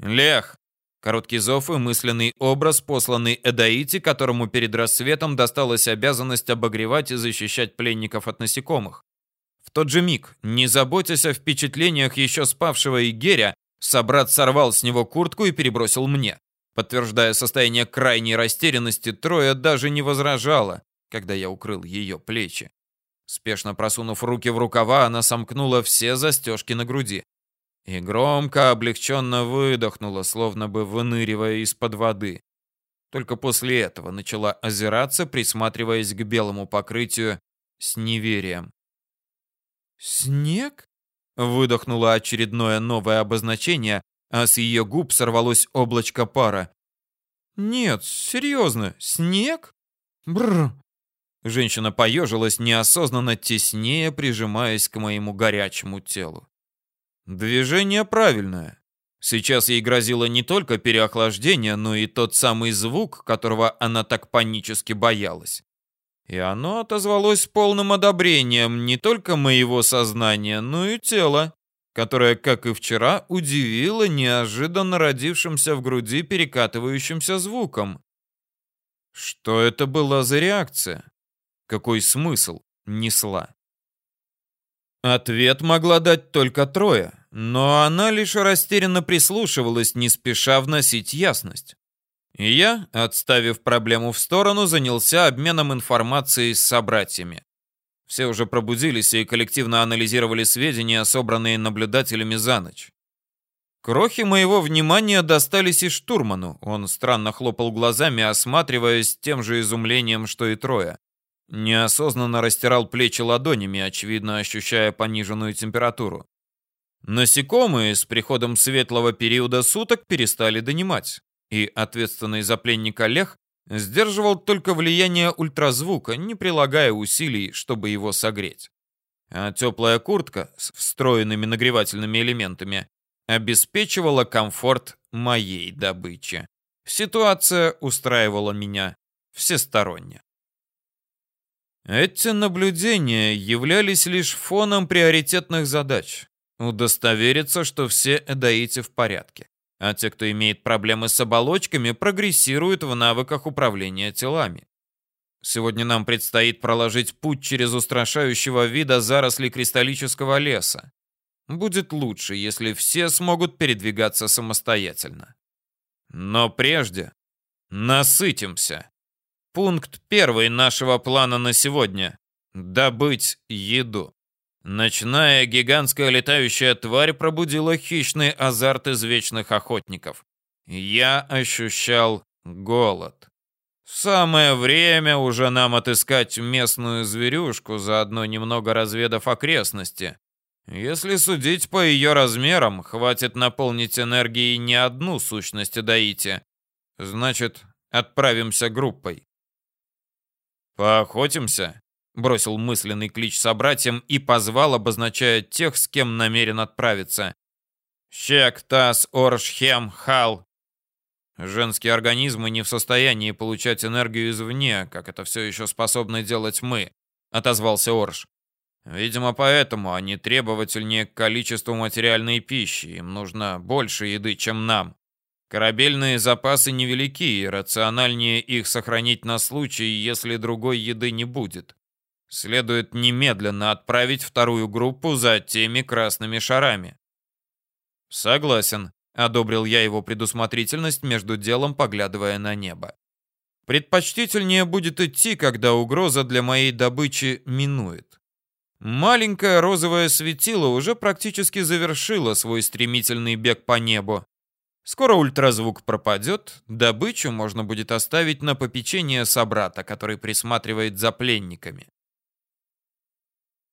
S1: Лех, Короткий зов и мысленный образ, посланный Эдаити, которому перед рассветом досталась обязанность обогревать и защищать пленников от насекомых. В тот же миг, не заботясь о впечатлениях еще спавшего Игеря, собрат сорвал с него куртку и перебросил мне. Подтверждая состояние крайней растерянности, Троя даже не возражала, когда я укрыл ее плечи. Спешно просунув руки в рукава, она сомкнула все застежки на груди и громко, облегченно выдохнула, словно бы выныривая из-под воды. Только после этого начала озираться, присматриваясь к белому покрытию с неверием.
S2: «Снег?»
S1: — выдохнула очередное новое обозначение, а с ее губ сорвалось облачко пара.
S2: «Нет, серьезно, снег? Бррр!»
S1: Женщина поежилась, неосознанно теснее прижимаясь к моему горячему телу. Движение правильное. Сейчас ей грозило не только переохлаждение, но и тот самый звук, которого она так панически боялась. И оно отозвалось полным одобрением не только моего сознания, но и тела, которое, как и вчера, удивило неожиданно родившимся в груди перекатывающимся звуком. Что это была за реакция? Какой смысл несла? Ответ могла дать только трое, но она лишь растерянно прислушивалась, не спеша вносить ясность. И я, отставив проблему в сторону, занялся обменом информацией с собратьями. Все уже пробудились и коллективно анализировали сведения, собранные наблюдателями за ночь. Крохи моего внимания достались и штурману. Он странно хлопал глазами, осматриваясь тем же изумлением, что и трое. Неосознанно растирал плечи ладонями, очевидно ощущая пониженную температуру. Насекомые с приходом светлого периода суток перестали донимать, и ответственный за пленника Лех сдерживал только влияние ультразвука, не прилагая усилий, чтобы его согреть. А теплая куртка с встроенными нагревательными элементами обеспечивала комфорт моей добычи. Ситуация устраивала меня всесторонне. Эти наблюдения являлись лишь фоном приоритетных задач. Удостовериться, что все эдаити в порядке. А те, кто имеет проблемы с оболочками, прогрессируют в навыках управления телами. Сегодня нам предстоит проложить путь через устрашающего вида заросли кристаллического леса. Будет лучше, если все смогут передвигаться самостоятельно. Но прежде насытимся. Пункт первый нашего плана на сегодня — добыть еду. Ночная гигантская летающая тварь пробудила хищный азарт извечных охотников. Я ощущал голод. Самое время уже нам отыскать местную зверюшку, заодно немного разведав окрестности. Если судить по ее размерам, хватит наполнить энергией не одну сущность Адаити. Значит, отправимся группой. «Поохотимся?» — бросил мысленный клич собратьям и позвал, обозначая тех, с кем намерен отправиться. «Щек, Тас, Орш, Хем, Хал». Женские организмы не в состоянии получать энергию извне, как это все еще способны делать мы, отозвался Орш. Видимо, поэтому они требовательнее к количеству материальной пищи, им нужно больше еды, чем нам. Корабельные запасы невелики, и рациональнее их сохранить на случай, если другой еды не будет. Следует немедленно отправить вторую группу за теми красными шарами. Согласен, одобрил я его предусмотрительность между делом, поглядывая на небо. Предпочтительнее будет идти, когда угроза для моей добычи минует. Маленькое розовое светило уже практически завершило свой стремительный бег по небу. Скоро ультразвук пропадет, добычу можно будет оставить на попечение собрата, который присматривает за пленниками.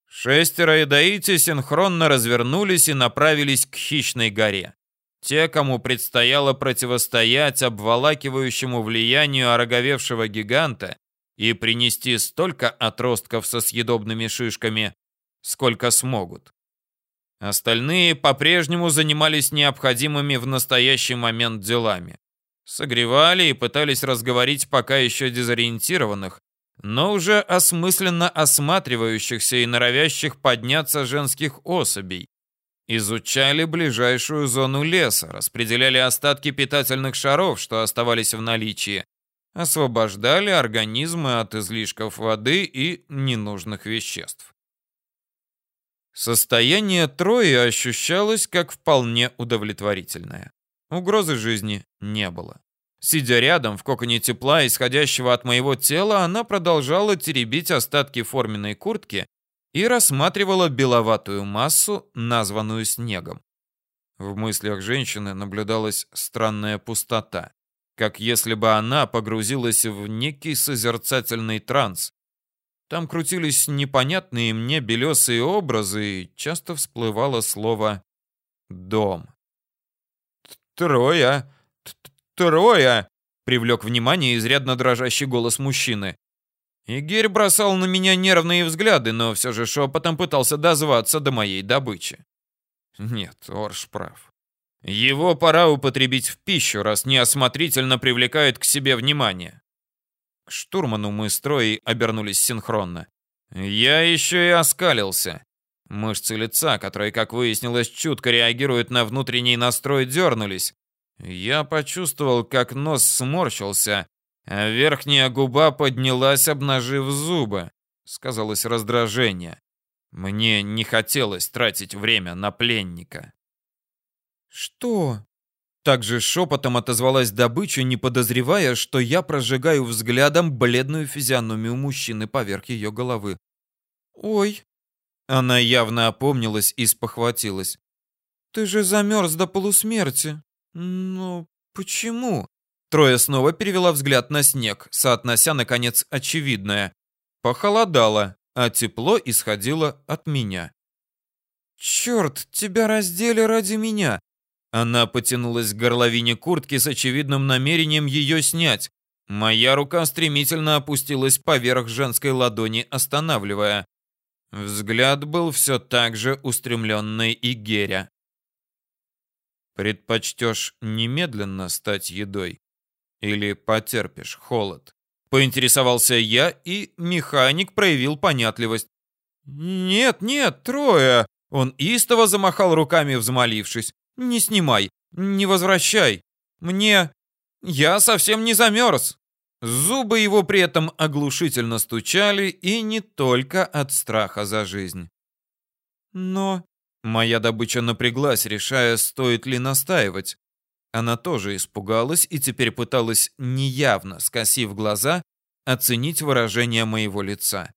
S1: Шестеро Эдаити синхронно развернулись и направились к хищной горе. Те, кому предстояло противостоять обволакивающему влиянию ороговевшего гиганта и принести столько отростков со съедобными шишками, сколько смогут. Остальные по-прежнему занимались необходимыми в настоящий момент делами. Согревали и пытались разговорить пока еще дезориентированных, но уже осмысленно осматривающихся и норовящих подняться женских особей. Изучали ближайшую зону леса, распределяли остатки питательных шаров, что оставались в наличии, освобождали организмы от излишков воды и ненужных веществ. Состояние Трои ощущалось как вполне удовлетворительное. Угрозы жизни не было. Сидя рядом в коконе тепла, исходящего от моего тела, она продолжала теребить остатки форменной куртки и рассматривала беловатую массу, названную снегом. В мыслях женщины наблюдалась странная пустота, как если бы она погрузилась в некий созерцательный транс, там крутились непонятные мне белесые образы, и часто всплывало слово «дом». «Трое! Трое!» — привлек внимание изрядно дрожащий голос мужчины. Игерь бросал на меня нервные взгляды, но все же шепотом пытался дозваться до моей добычи. Нет, Орш прав. Его пора употребить в пищу, раз неосмотрительно привлекает к себе внимание. К штурману мы с Троей обернулись синхронно. Я еще и оскалился. Мышцы лица, которые, как выяснилось, чутко реагируют на внутренний настрой, дернулись. Я почувствовал, как нос сморщился, а верхняя губа поднялась, обнажив зубы. Сказалось раздражение. Мне не хотелось тратить время на пленника.
S2: «Что?» Также шепотом отозвалась добыча, не подозревая, что я прожигаю взглядом бледную физиономию мужчины поверх ее головы. «Ой!» Она явно опомнилась и спохватилась. «Ты же замерз до полусмерти. Ну, почему?» Троя снова перевела взгляд на снег, соотнося, наконец, очевидное. Похолодало, а тепло исходило от меня. «Черт, тебя раздели ради меня!» Она потянулась к горловине куртки с очевидным намерением ее снять. Моя рука стремительно опустилась поверх женской ладони, останавливая. Взгляд был все так же устремленный и Геря. «Предпочтешь немедленно стать едой? Или потерпишь холод?» Поинтересовался я, и механик проявил понятливость. «Нет, нет, трое!» Он истово замахал руками, взмолившись. Не снимай, не возвращай. Мне... Я совсем не замерз. Зубы его при этом оглушительно стучали, и не только от страха за жизнь. Но моя добыча напряглась, решая, стоит ли настаивать. Она тоже испугалась и теперь пыталась неявно, скосив глаза, оценить выражение моего лица.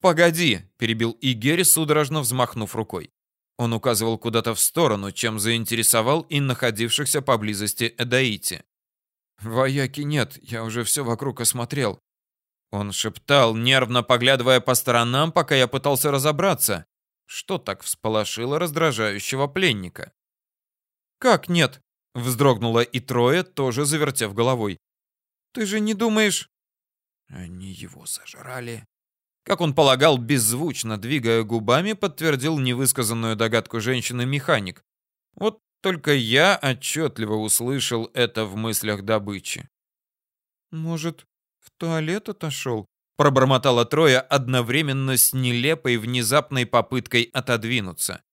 S2: «Погоди», — перебил Игерь, судорожно взмахнув рукой. Он указывал куда-то в сторону, чем заинтересовал и находившихся поблизости Эдаити. «Вояки нет, я уже все вокруг осмотрел». Он шептал, нервно поглядывая по сторонам, пока я пытался разобраться, что так всполошило раздражающего пленника. «Как нет?» — вздрогнула и трое, тоже завертев головой. «Ты же не думаешь...» «Они его сожрали», как он полагал, беззвучно двигая губами, подтвердил невысказанную догадку женщины-механик. Вот только я отчетливо услышал это в мыслях добычи. «Может, в туалет отошел?» Пробормотала Троя одновременно с нелепой внезапной попыткой отодвинуться.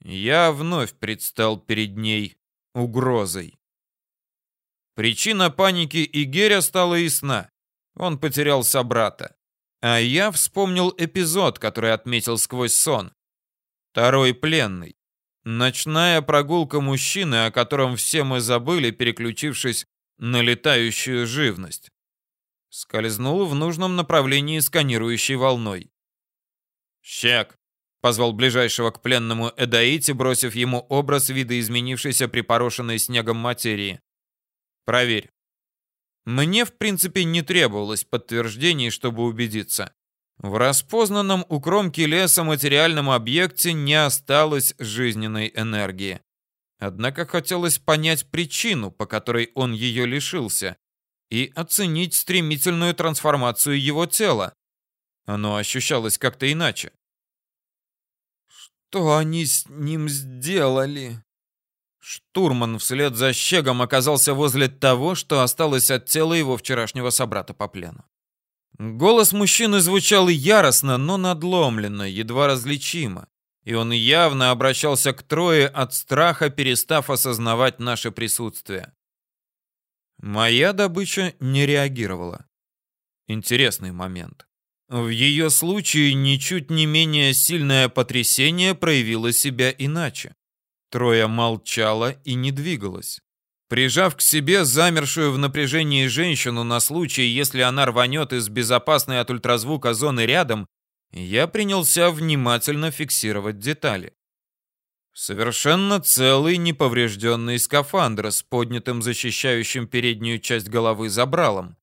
S2: Я вновь предстал перед ней угрозой. Причина паники Игеря стала ясна. Он потерял собрата. А я вспомнил эпизод, который отметил сквозь сон. Второй пленный. Ночная прогулка мужчины, о котором все мы забыли, переключившись на летающую живность. Скользнул в нужном направлении сканирующей волной. «Щек, Позвал ближайшего к пленному Эдаити, бросив ему образ видоизменившейся припорошенной снегом материи. Проверь. Мне, в принципе, не требовалось подтверждений, чтобы убедиться. В распознанном у кромки леса материальном объекте не осталось жизненной энергии. Однако хотелось понять причину, по которой он ее лишился, и оценить стремительную трансформацию его тела. Оно ощущалось как-то иначе.
S1: Что они с ним сделали?
S2: Штурман вслед за щегом оказался возле того, что осталось от тела его вчерашнего собрата по плену. Голос мужчины звучал яростно, но надломленно, едва различимо, и он явно обращался к Трое от страха, перестав осознавать наше присутствие. Моя добыча не реагировала. Интересный момент. В ее случае ничуть не менее сильное потрясение проявило себя иначе. Троя молчала и не двигалась. Прижав к себе замершую в напряжении женщину на случай, если она рванет из безопасной от ультразвука зоны рядом, я принялся внимательно фиксировать детали. Совершенно целый неповрежденный скафандр с поднятым защищающим переднюю часть головы забралом.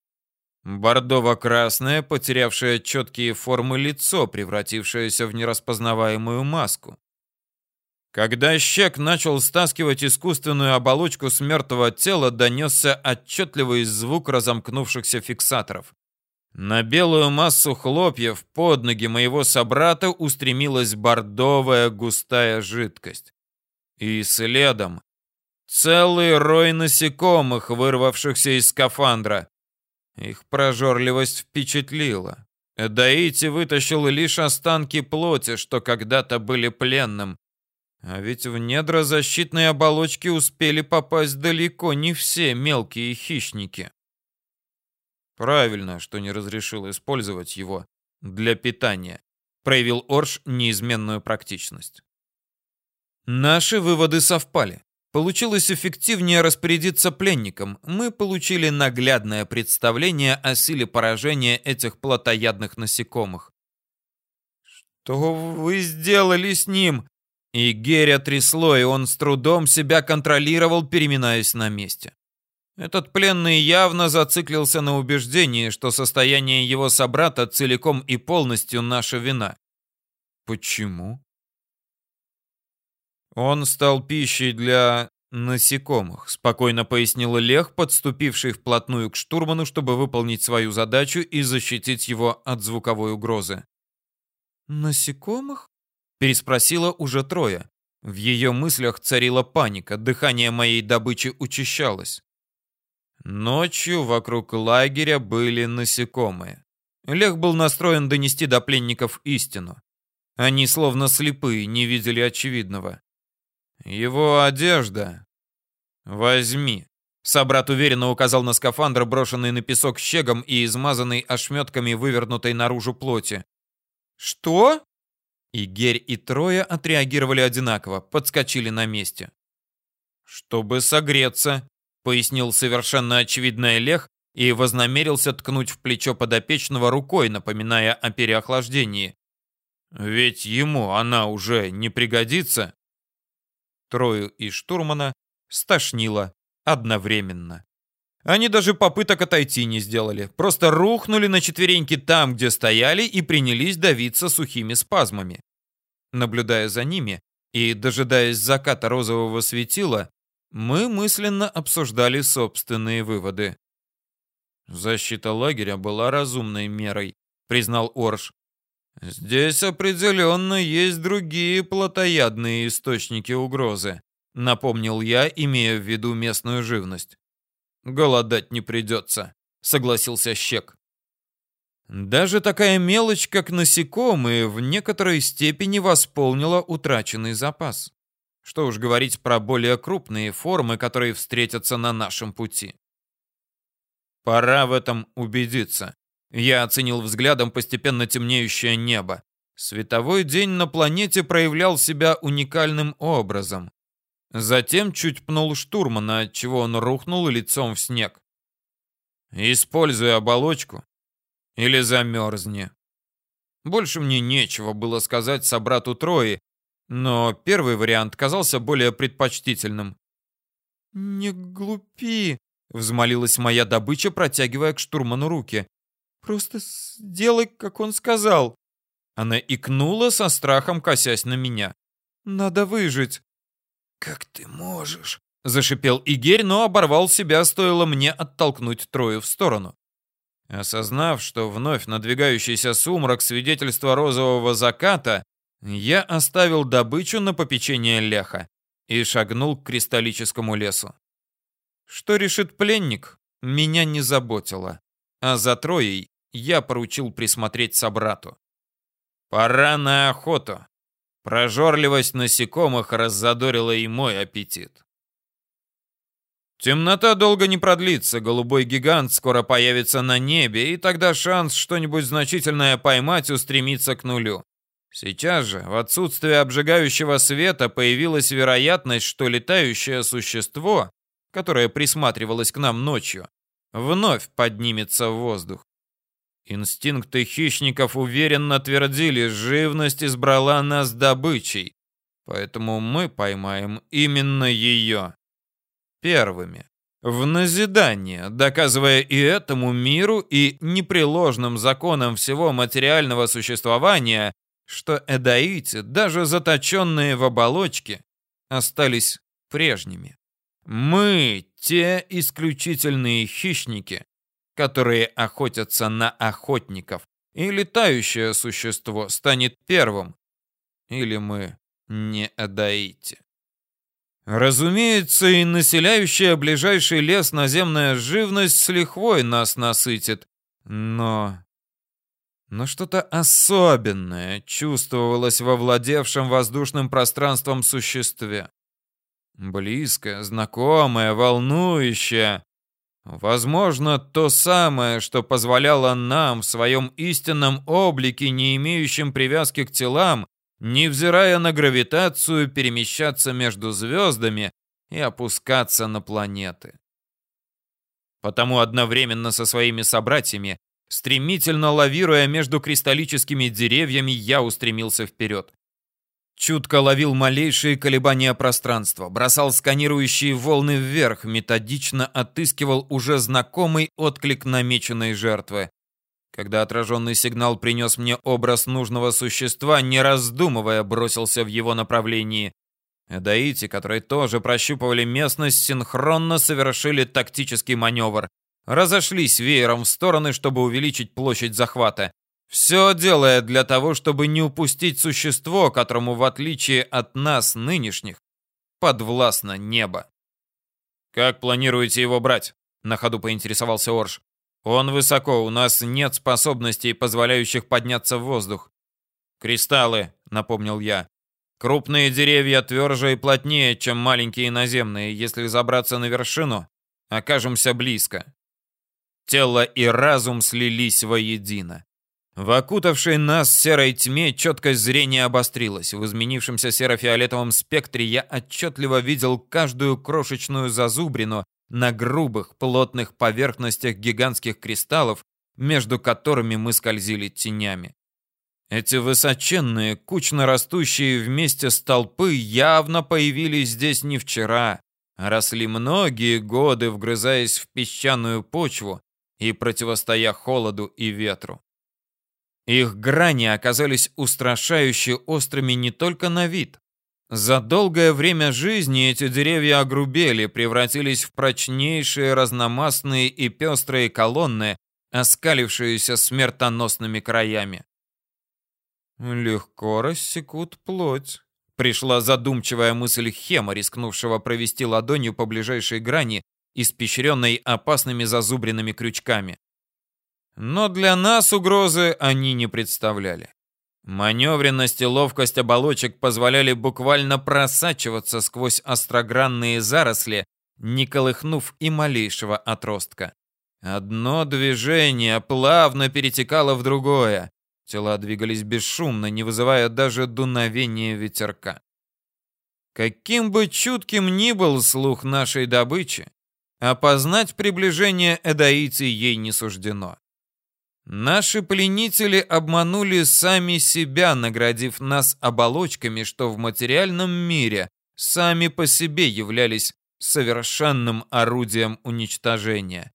S2: Бордово-красное, потерявшее четкие формы лицо, превратившееся в нераспознаваемую маску. Когда Щек начал стаскивать искусственную оболочку с мертвого тела, донесся отчетливый звук разомкнувшихся фиксаторов. На белую массу хлопьев под ноги моего собрата устремилась бордовая густая жидкость. И следом целый рой насекомых, вырвавшихся из скафандра. Их прожорливость впечатлила. Эдаити вытащил лишь останки плоти, что когда-то были пленным, а ведь в недра защитной оболочки успели попасть далеко не все мелкие хищники. Правильно, что не разрешил использовать его для питания. Проявил Орш неизменную практичность. Наши выводы совпали. Получилось эффективнее распорядиться пленником. Мы получили наглядное представление о силе поражения этих плотоядных насекомых.
S1: «Что вы сделали с ним?»
S2: И Геря трясло, и он с трудом себя контролировал, переминаясь на месте. Этот пленный явно зациклился на убеждении, что состояние его собрата целиком и полностью наша вина. Почему? Он стал пищей для насекомых, спокойно пояснил Лех, подступивший вплотную к штурману, чтобы выполнить свою задачу и защитить его от звуковой угрозы.
S1: Насекомых?
S2: Переспросила уже трое. В ее мыслях царила паника, дыхание моей добычи учащалось. Ночью вокруг лагеря были насекомые. Лех был настроен донести до пленников истину. Они словно слепые, не видели очевидного. Его одежда. Возьми. Собрат уверенно указал на скафандр, брошенный на песок щегом и измазанный ошметками вывернутой наружу плоти.
S1: Что?
S2: И Герь, и Трое отреагировали одинаково, подскочили на месте. «Чтобы согреться», — пояснил совершенно очевидный Олег и вознамерился ткнуть в плечо подопечного рукой, напоминая о переохлаждении. «Ведь ему она уже не пригодится». Трою и штурмана стошнило одновременно. Они даже попыток отойти не сделали, просто рухнули на четвереньки там, где стояли, и принялись давиться сухими спазмами. Наблюдая за ними и дожидаясь заката розового светила, мы мысленно обсуждали собственные выводы. Защита лагеря была разумной мерой, признал Орш. Здесь определенно есть другие плотоядные источники угрозы, напомнил я, имея в виду местную живность. Голодать не придется, согласился Щек. Даже такая мелочь, как насекомые, в некоторой степени восполнила утраченный запас. Что уж говорить про более крупные формы, которые встретятся на нашем пути. Пора в этом убедиться. Я оценил взглядом постепенно темнеющее небо. Световой день на планете проявлял себя уникальным образом. Затем чуть пнул штурмана, отчего он рухнул лицом в снег. Используя оболочку или замерзни.
S1: Больше мне нечего было сказать собрату Трои, но первый вариант казался более предпочтительным.
S2: «Не глупи», —
S1: взмолилась моя добыча, протягивая к штурману руки.
S2: «Просто сделай, как он сказал».
S1: Она икнула со страхом, косясь на меня.
S2: «Надо выжить».
S1: «Как ты можешь?» — зашипел Игерь, но оборвал себя, стоило мне оттолкнуть Трою в сторону. Осознав, что вновь надвигающийся сумрак свидетельства розового заката, я оставил добычу на попечение Леха и шагнул к кристаллическому лесу. Что решит пленник, меня не заботило, а за Троей я поручил присмотреть собрату. Пора на охоту. Прожорливость насекомых раззадорила и мой аппетит. Темнота долго не продлится, голубой гигант скоро появится на небе, и тогда шанс что-нибудь значительное поймать устремится к нулю. Сейчас же, в отсутствие обжигающего света, появилась вероятность, что летающее существо, которое присматривалось к нам ночью, вновь поднимется в воздух. Инстинкты хищников уверенно твердили, живность избрала нас добычей, поэтому мы поймаем именно ее. Первыми. В назидание, доказывая и этому миру, и непреложным законам всего материального существования, что эдаиты, даже заточенные в оболочке, остались прежними. Мы — те исключительные хищники, которые охотятся на охотников, и летающее существо станет первым. Или мы не эдаите. Разумеется, и населяющая ближайший лес наземная живность с лихвой нас насытит, но... Но что-то особенное чувствовалось во владевшем воздушным пространством существе. Близкое, знакомое, волнующее. Возможно, то самое, что позволяло нам в своем истинном облике, не имеющем привязки к телам, невзирая на гравитацию, перемещаться между звездами и опускаться на планеты. Потому одновременно со своими собратьями, стремительно лавируя между кристаллическими деревьями, я устремился вперед. Чутко ловил малейшие колебания пространства, бросал сканирующие волны вверх, методично отыскивал уже знакомый отклик намеченной жертвы. Когда отраженный сигнал принес мне образ нужного существа, не раздумывая, бросился в его направлении. Эдаити, которые тоже прощупывали местность, синхронно совершили тактический маневр. Разошлись веером в стороны, чтобы увеличить площадь захвата. Все делая для того, чтобы не упустить существо, которому, в отличие от нас, нынешних, подвластно небо. «Как планируете его брать?» — на ходу поинтересовался Орш. «Он высоко, у нас нет способностей, позволяющих подняться в воздух». «Кристаллы», — напомнил я. «Крупные деревья тверже и плотнее, чем маленькие наземные. Если забраться на вершину, окажемся близко». Тело и разум слились воедино. В окутавшей нас серой тьме четкость зрения обострилась. В изменившемся серо-фиолетовом спектре я отчетливо видел каждую крошечную зазубрину на грубых, плотных поверхностях гигантских кристаллов, между которыми мы скользили тенями. Эти высоченные, кучно растущие вместе столпы явно появились здесь не вчера, а росли многие годы, вгрызаясь в песчаную почву и противостоя холоду и ветру. Их грани оказались устрашающе острыми не только на вид. За долгое время жизни эти деревья огрубели, превратились в прочнейшие разномастные и пестрые колонны, оскалившиеся смертоносными краями. «Легко рассекут плоть», — пришла задумчивая мысль Хема, рискнувшего провести ладонью по ближайшей грани, испещренной опасными зазубренными крючками. Но для нас угрозы они не представляли. Маневренность и ловкость оболочек позволяли буквально просачиваться сквозь острогранные заросли, не колыхнув и малейшего отростка. Одно движение плавно перетекало в другое. Тела двигались бесшумно, не вызывая даже дуновения ветерка. Каким бы чутким ни был слух нашей добычи, опознать приближение эдаицы ей не суждено. Наши пленители обманули сами себя, наградив нас оболочками, что в материальном мире сами по себе являлись совершенным орудием уничтожения.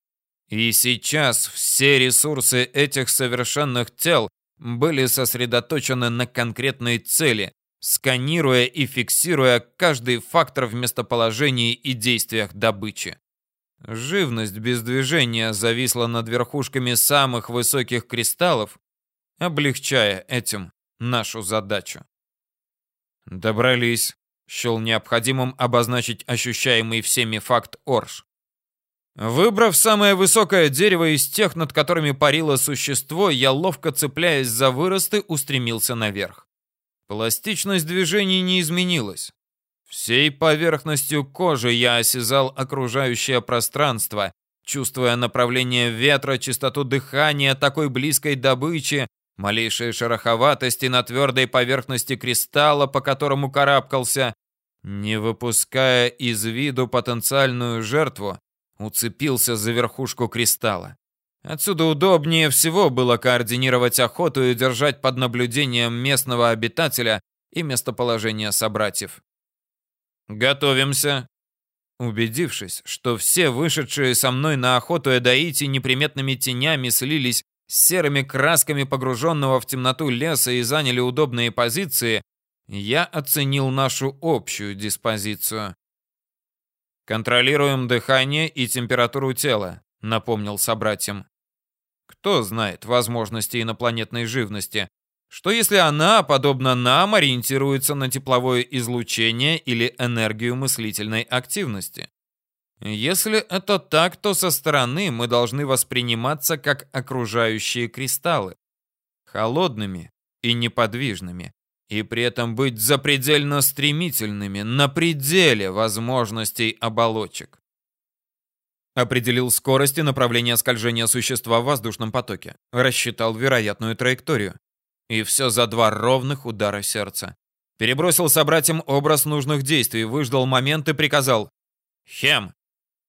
S1: И сейчас все ресурсы этих совершенных тел были сосредоточены на конкретной цели, сканируя и фиксируя каждый фактор в местоположении и действиях добычи. Живность без движения зависла над верхушками самых высоких кристаллов, облегчая этим нашу задачу. Добрались. Счел необходимым обозначить ощущаемый всеми факт Орш. Выбрав самое высокое дерево из тех, над которыми парило существо, я, ловко цепляясь за выросты, устремился наверх. Пластичность движений не изменилась. Всей поверхностью кожи я осязал окружающее пространство, чувствуя направление ветра, частоту дыхания такой близкой добычи, малейшие шероховатости на твердой поверхности кристалла, по которому карабкался, не выпуская из виду потенциальную жертву, уцепился за верхушку кристалла. Отсюда удобнее всего было координировать охоту и держать под наблюдением местного обитателя и местоположение собратьев. «Готовимся!» Убедившись, что все вышедшие со мной на охоту Эдаити неприметными тенями слились с серыми красками погруженного в темноту леса и заняли удобные позиции, я оценил нашу общую диспозицию. «Контролируем дыхание и температуру тела», — напомнил собратьям. Кто знает возможности инопланетной живности, что если она, подобно нам, ориентируется на тепловое излучение или энергию мыслительной активности? Если это так, то со стороны мы должны восприниматься как окружающие кристаллы, холодными и неподвижными, и при этом быть запредельно стремительными, на пределе возможностей оболочек. Определил скорость и направление скольжения существа в воздушном потоке, рассчитал вероятную траекторию. И все за два ровных удара сердца. Перебросил собратьям образ нужных действий, выждал момент и приказал «Хем!».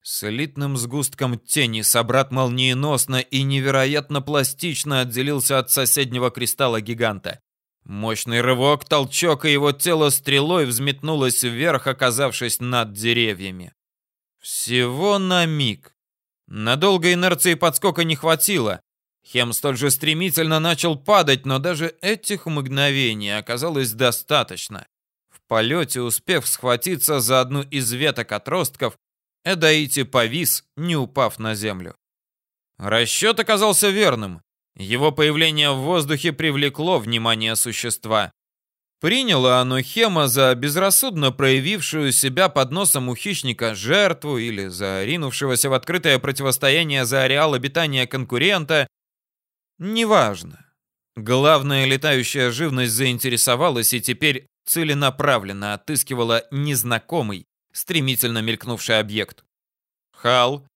S1: С элитным сгустком тени собрат молниеносно и невероятно пластично отделился от соседнего кристалла гиганта. Мощный рывок, толчок, и его тело стрелой взметнулось вверх, оказавшись над деревьями. Всего на миг. Надолго инерции подскока не хватило. Хем столь же стремительно начал падать, но даже этих мгновений оказалось достаточно. В полете, успев схватиться за одну из веток отростков, Эдаити повис, не упав на землю. Расчет оказался верным. Его появление в воздухе привлекло внимание существа. Приняло оно Хема за безрассудно проявившую себя под носом у хищника жертву или за ринувшегося в открытое противостояние за ареал обитания конкурента, Неважно. Главная летающая живность заинтересовалась и теперь целенаправленно отыскивала незнакомый, стремительно мелькнувший объект. Хал.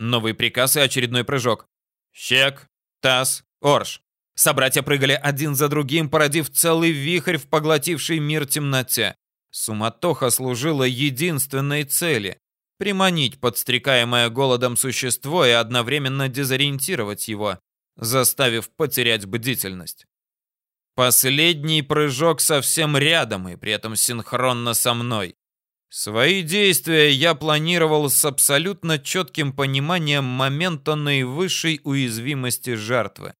S1: Новый приказ и очередной прыжок. Щек. Таз. Орш. Собратья прыгали один за другим, породив целый вихрь в поглотивший мир темноте. Суматоха служила единственной цели — приманить подстрекаемое голодом существо и одновременно дезориентировать его заставив потерять бдительность. Последний прыжок совсем рядом и при этом синхронно со мной. Свои действия я планировал с абсолютно четким пониманием момента наивысшей уязвимости жертвы.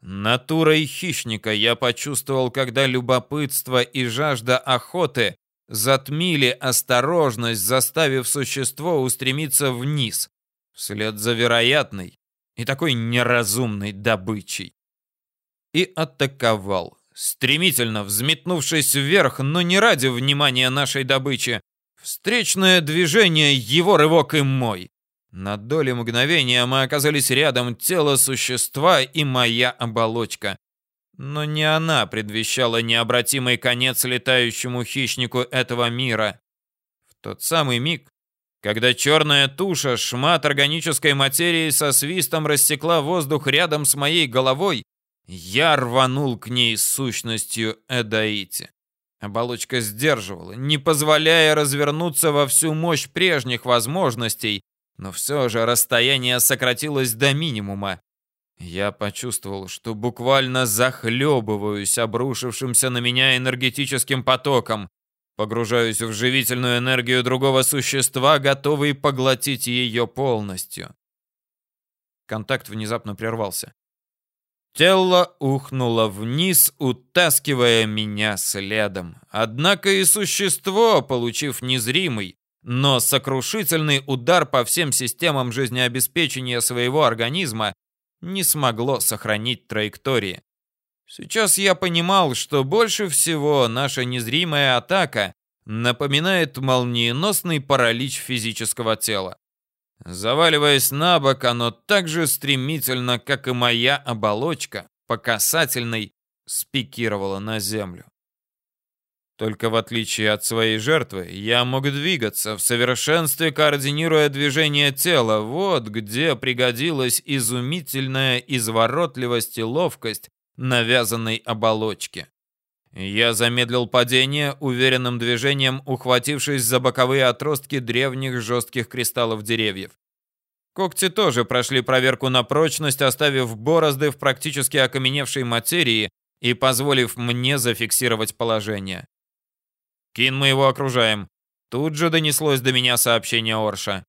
S1: Натурой хищника я почувствовал, когда любопытство и жажда охоты затмили осторожность, заставив существо устремиться вниз, вслед за вероятной, и такой неразумной добычей. И атаковал, стремительно взметнувшись вверх, но не ради внимания нашей добычи. Встречное движение, его рывок и мой. На долю мгновения мы оказались рядом тело существа и моя оболочка. Но не она предвещала необратимый конец летающему хищнику этого мира. В тот самый миг когда черная туша, шмат органической материи со свистом рассекла воздух рядом с моей головой, я рванул к ней сущностью Эдаити. Оболочка сдерживала, не позволяя развернуться во всю мощь прежних возможностей, но все же расстояние сократилось до минимума. Я почувствовал, что буквально захлебываюсь обрушившимся на меня энергетическим потоком, погружаюсь в живительную энергию другого существа, готовый поглотить ее полностью. Контакт внезапно прервался. Тело ухнуло вниз, утаскивая меня следом. Однако и существо, получив незримый, но сокрушительный удар по всем системам жизнеобеспечения своего организма, не смогло сохранить траектории. Сейчас я понимал, что больше всего наша незримая атака напоминает молниеносный паралич физического тела. Заваливаясь на бок, оно так же стремительно, как и моя оболочка, по касательной, спикировало на землю. Только в отличие от своей жертвы, я мог двигаться, в совершенстве координируя движение тела. Вот где пригодилась изумительная изворотливость и ловкость навязанной оболочки. Я замедлил падение, уверенным движением ухватившись за боковые отростки древних жестких кристаллов деревьев. Когти тоже прошли проверку на прочность, оставив борозды в практически окаменевшей материи и позволив мне зафиксировать положение. Кин, мы его окружаем. Тут же донеслось до меня сообщение Орша.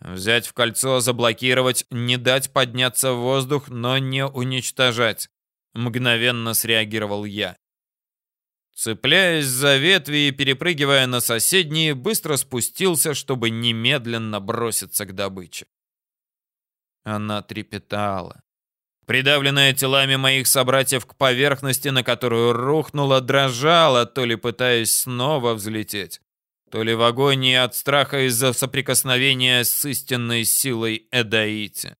S1: Взять в кольцо, заблокировать, не дать подняться в воздух, но не уничтожать. Мгновенно среагировал я. Цепляясь за ветви и перепрыгивая на соседние, быстро спустился, чтобы немедленно броситься к добыче. Она трепетала. Придавленная телами моих собратьев к поверхности, на которую рухнула, дрожала, то ли пытаясь снова взлететь, то ли в агонии от страха из-за соприкосновения с истинной силой Эдаити.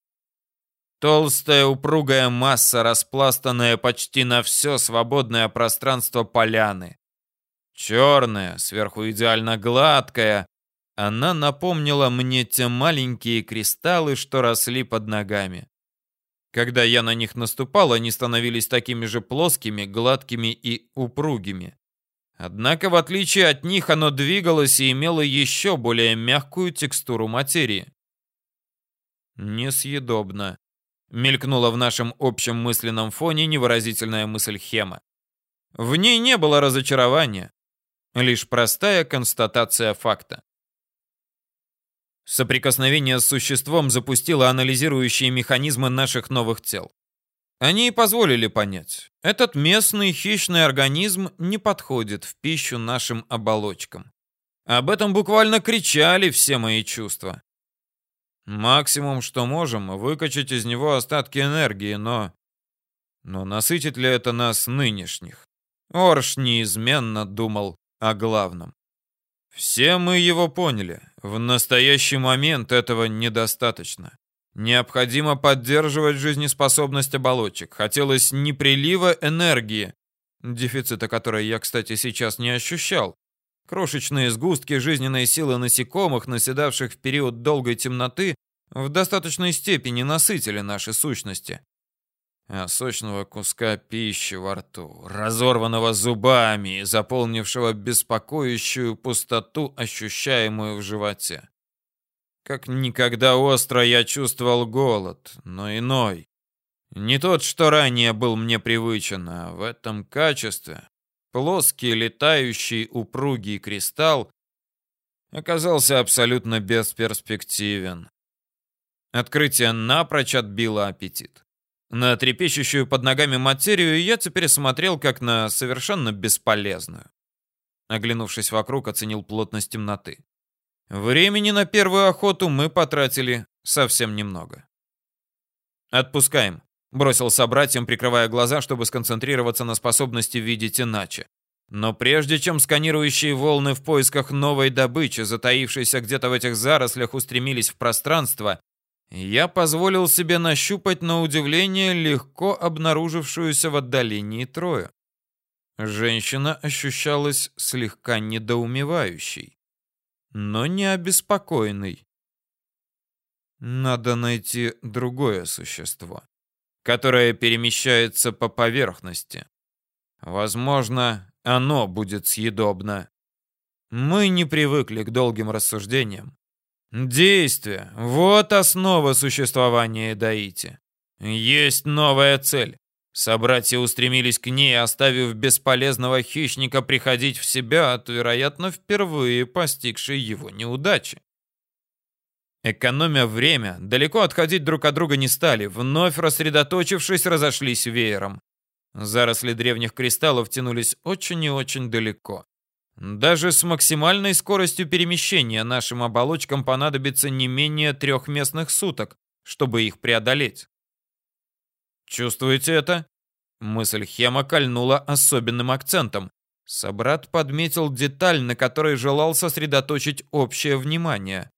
S1: Толстая упругая масса, распластанная почти на все свободное пространство поляны. Черная, сверху идеально гладкая, она напомнила мне те маленькие кристаллы, что росли под ногами. Когда я на них наступал, они становились такими же плоскими, гладкими и упругими. Однако, в отличие от них, оно двигалось и имело еще более мягкую текстуру материи. «Несъедобно», — мелькнула в нашем общем мысленном фоне невыразительная мысль Хема. В ней не было разочарования, лишь простая констатация факта. Соприкосновение с существом запустило анализирующие механизмы наших новых тел. Они и позволили понять, этот местный хищный организм не подходит в пищу нашим оболочкам. Об этом буквально кричали все мои чувства. Максимум, что можем, выкачать из него остатки энергии, но... Но насытит ли это нас нынешних? Орш неизменно думал о главном. Все мы его поняли. В настоящий момент этого недостаточно. Необходимо поддерживать жизнеспособность оболочек. Хотелось не прилива энергии, дефицита которой я, кстати, сейчас не ощущал. Крошечные сгустки жизненной силы насекомых, наседавших в период долгой темноты, в достаточной степени насытили наши сущности а сочного куска пищи во рту, разорванного зубами и заполнившего беспокоящую пустоту, ощущаемую в животе. Как никогда остро я чувствовал голод, но иной. Не тот, что ранее был мне привычен, а в этом качестве плоский, летающий, упругий кристалл оказался абсолютно бесперспективен. Открытие напрочь отбило аппетит. На трепещущую под ногами материю я теперь смотрел как на совершенно бесполезную. Оглянувшись вокруг, оценил плотность темноты. Времени на первую охоту мы потратили совсем немного. «Отпускаем», — бросил собратьям, прикрывая глаза, чтобы сконцентрироваться на способности видеть иначе. Но прежде чем сканирующие волны в поисках новой добычи, затаившейся где-то в этих зарослях, устремились в пространство, я позволил себе нащупать на удивление легко обнаружившуюся в отдалении Трою. Женщина ощущалась слегка недоумевающей, но не обеспокоенной. Надо найти другое существо, которое перемещается по поверхности. Возможно, оно будет съедобно. Мы не привыкли к долгим рассуждениям. Действие. Вот основа существования Даити. Есть новая цель. Собратья устремились к ней, оставив бесполезного хищника приходить в себя от, вероятно, впервые постигшей его неудачи. Экономя время, далеко отходить друг от друга не стали, вновь рассредоточившись, разошлись веером. Заросли древних кристаллов тянулись очень и очень далеко. Даже с максимальной скоростью перемещения нашим оболочкам понадобится не менее трех местных суток, чтобы их преодолеть. Чувствуете это? Мысль Хема кольнула особенным акцентом. Собрат подметил деталь, на которой желал сосредоточить общее внимание.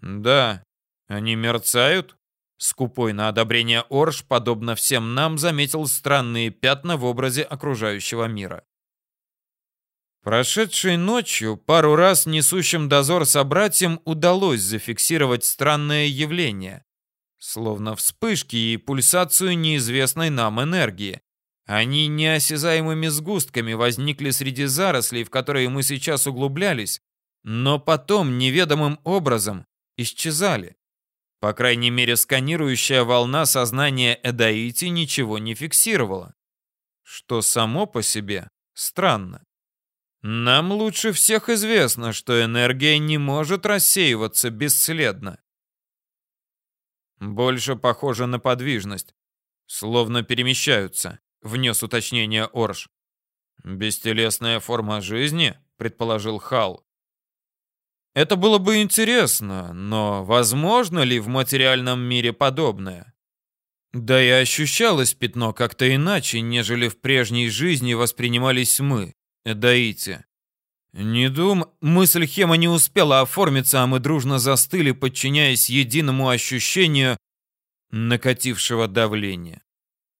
S1: Да, они мерцают? Скупой на одобрение Орш, подобно всем нам, заметил странные пятна в образе окружающего мира. Прошедшей ночью пару раз несущим дозор собратьям удалось зафиксировать странное явление, словно вспышки и пульсацию неизвестной нам энергии. Они неосязаемыми сгустками возникли среди зарослей, в которые мы сейчас углублялись, но потом неведомым образом исчезали. По крайней мере, сканирующая волна сознания Эдаити ничего не фиксировала. Что само по себе странно. Нам лучше всех известно, что энергия не может рассеиваться бесследно. Больше похоже на подвижность. Словно перемещаются, внес уточнение Орш. Бестелесная форма жизни, предположил Хал. Это было бы интересно, но возможно ли в материальном мире подобное? Да и ощущалось пятно как-то иначе, нежели в прежней жизни воспринимались мы, Эдаити. Не дум, мысль Хема не успела оформиться, а мы дружно застыли, подчиняясь единому ощущению накатившего давления.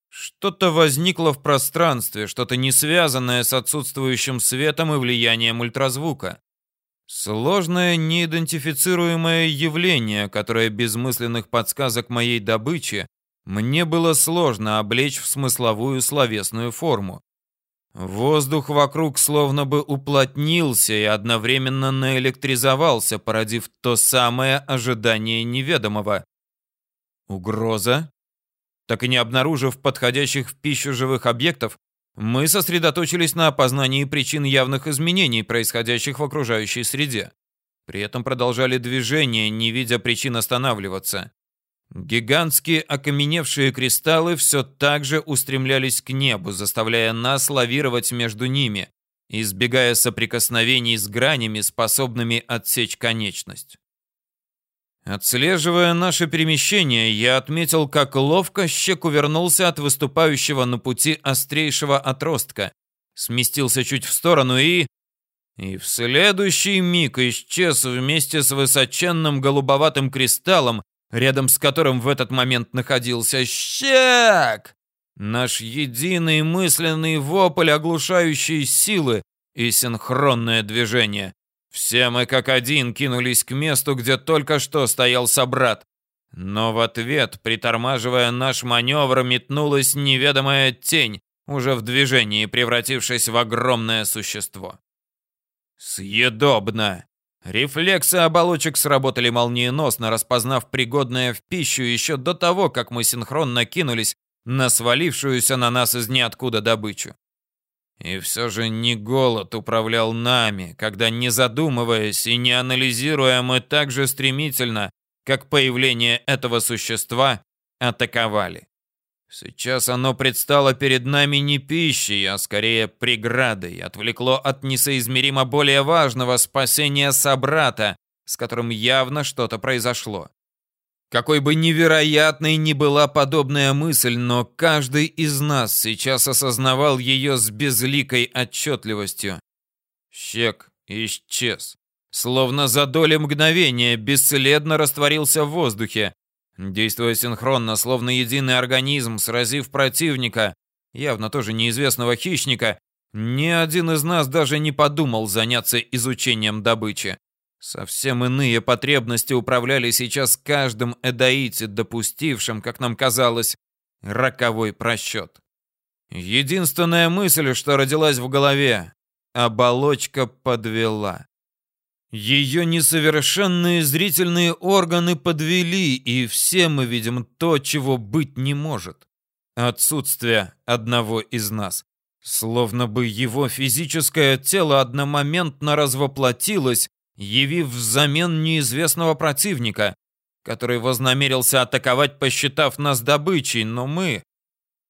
S1: Что-то возникло в пространстве, что-то не связанное с отсутствующим светом и влиянием ультразвука. Сложное, неидентифицируемое явление, которое без мысленных подсказок моей добычи мне было сложно облечь в смысловую словесную форму. Воздух вокруг словно бы уплотнился и одновременно наэлектризовался, породив то самое ожидание неведомого. Угроза? Так и не обнаружив подходящих в пищу живых объектов, мы сосредоточились на опознании причин явных изменений, происходящих в окружающей среде. При этом продолжали движение, не видя причин останавливаться. Гигантские окаменевшие кристаллы все так же устремлялись к небу, заставляя нас лавировать между ними, избегая соприкосновений с гранями, способными отсечь конечность. Отслеживая наше перемещение, я отметил, как ловко щек увернулся от выступающего на пути острейшего отростка, сместился чуть в сторону и... И в следующий миг исчез вместе с высоченным голубоватым кристаллом, рядом с которым в этот момент находился щек. Наш единый мысленный вопль оглушающей силы и синхронное движение. Все мы как один кинулись к месту, где только что стоял собрат. Но в ответ, притормаживая наш маневр, метнулась неведомая тень, уже в движении превратившись в огромное существо. Съедобно! Рефлексы оболочек сработали молниеносно, распознав пригодное в пищу еще до того, как мы синхронно кинулись на свалившуюся на нас из ниоткуда добычу. И все же не голод управлял нами, когда, не задумываясь и не анализируя, мы так же стремительно, как появление этого существа, атаковали. Сейчас оно предстало перед нами не пищей, а скорее преградой, отвлекло от несоизмеримо более важного спасения собрата, с которым явно что-то произошло. Какой бы невероятной ни была подобная мысль, но каждый из нас сейчас осознавал ее с безликой отчетливостью. Щек исчез. Словно за доли мгновения бесследно растворился в воздухе. Действуя синхронно, словно единый организм, сразив противника, явно тоже неизвестного хищника, ни один из нас даже не подумал заняться изучением добычи. Совсем иные потребности управляли сейчас каждым эдаите, допустившим, как нам казалось, роковой просчет. Единственная мысль, что родилась в голове — оболочка подвела. Ее несовершенные зрительные органы подвели, и все мы видим то, чего быть не может. Отсутствие одного из нас. Словно бы его физическое тело одномоментно развоплотилось, явив взамен неизвестного противника, который вознамерился атаковать, посчитав нас добычей, но мы...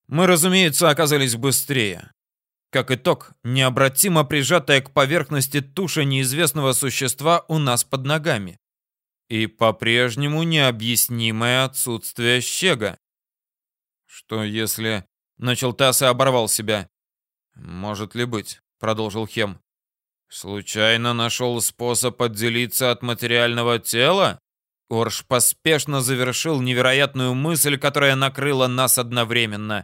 S1: Мы, разумеется, оказались быстрее. Как итог, необратимо прижатая к поверхности туша неизвестного существа у нас под ногами. И по-прежнему необъяснимое отсутствие щега. Что если... Начал Тасс и оборвал себя. «Может ли быть?» — продолжил Хем. «Случайно нашел способ отделиться от материального тела?» Орш поспешно завершил невероятную мысль, которая накрыла нас одновременно.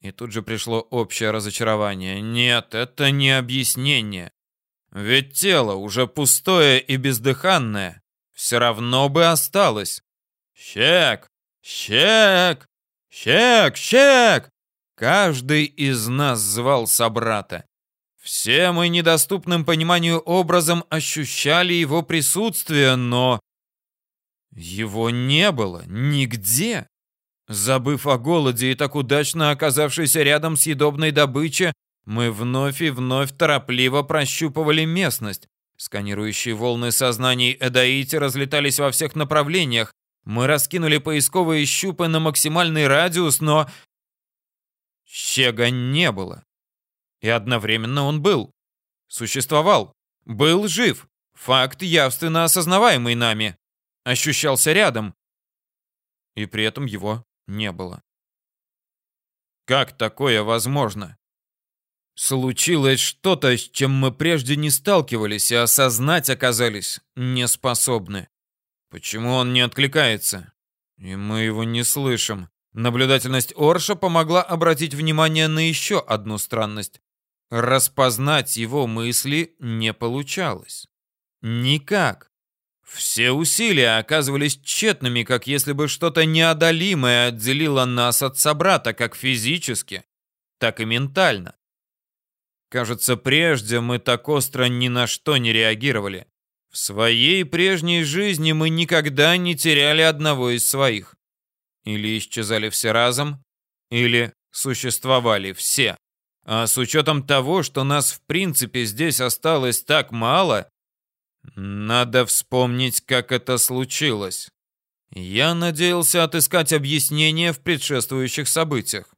S1: И тут же пришло общее разочарование. Нет, это не объяснение. Ведь тело, уже пустое и бездыханное, все равно бы осталось. Щек! Щек! Щек! Щек! Каждый из нас звал собрата. Все мы недоступным пониманию образом ощущали его присутствие, но... Его не было нигде. Забыв о голоде и так удачно оказавшейся рядом с съедобной добычей, мы вновь и вновь торопливо прощупывали местность. Сканирующие волны сознаний Эдаити разлетались во всех направлениях. Мы раскинули поисковые щупы на максимальный радиус, но... Щега не было. И одновременно он был. Существовал. Был жив. Факт, явственно осознаваемый нами. Ощущался рядом. И при этом его не было. Как такое возможно? Случилось что-то, с чем мы прежде не сталкивались и осознать оказались не способны. Почему он не откликается? И мы его не слышим. Наблюдательность Орша помогла обратить внимание на еще одну странность. Распознать его мысли не получалось. Никак. Все усилия оказывались тщетными, как если бы что-то неодолимое отделило нас от собрата, как физически, так и ментально. Кажется, прежде мы так остро ни на что не реагировали. В своей прежней жизни мы никогда не теряли одного из своих. Или исчезали все разом, или существовали все. А с учетом того, что нас в принципе здесь осталось так мало, надо вспомнить, как это случилось. Я надеялся отыскать объяснение в предшествующих событиях.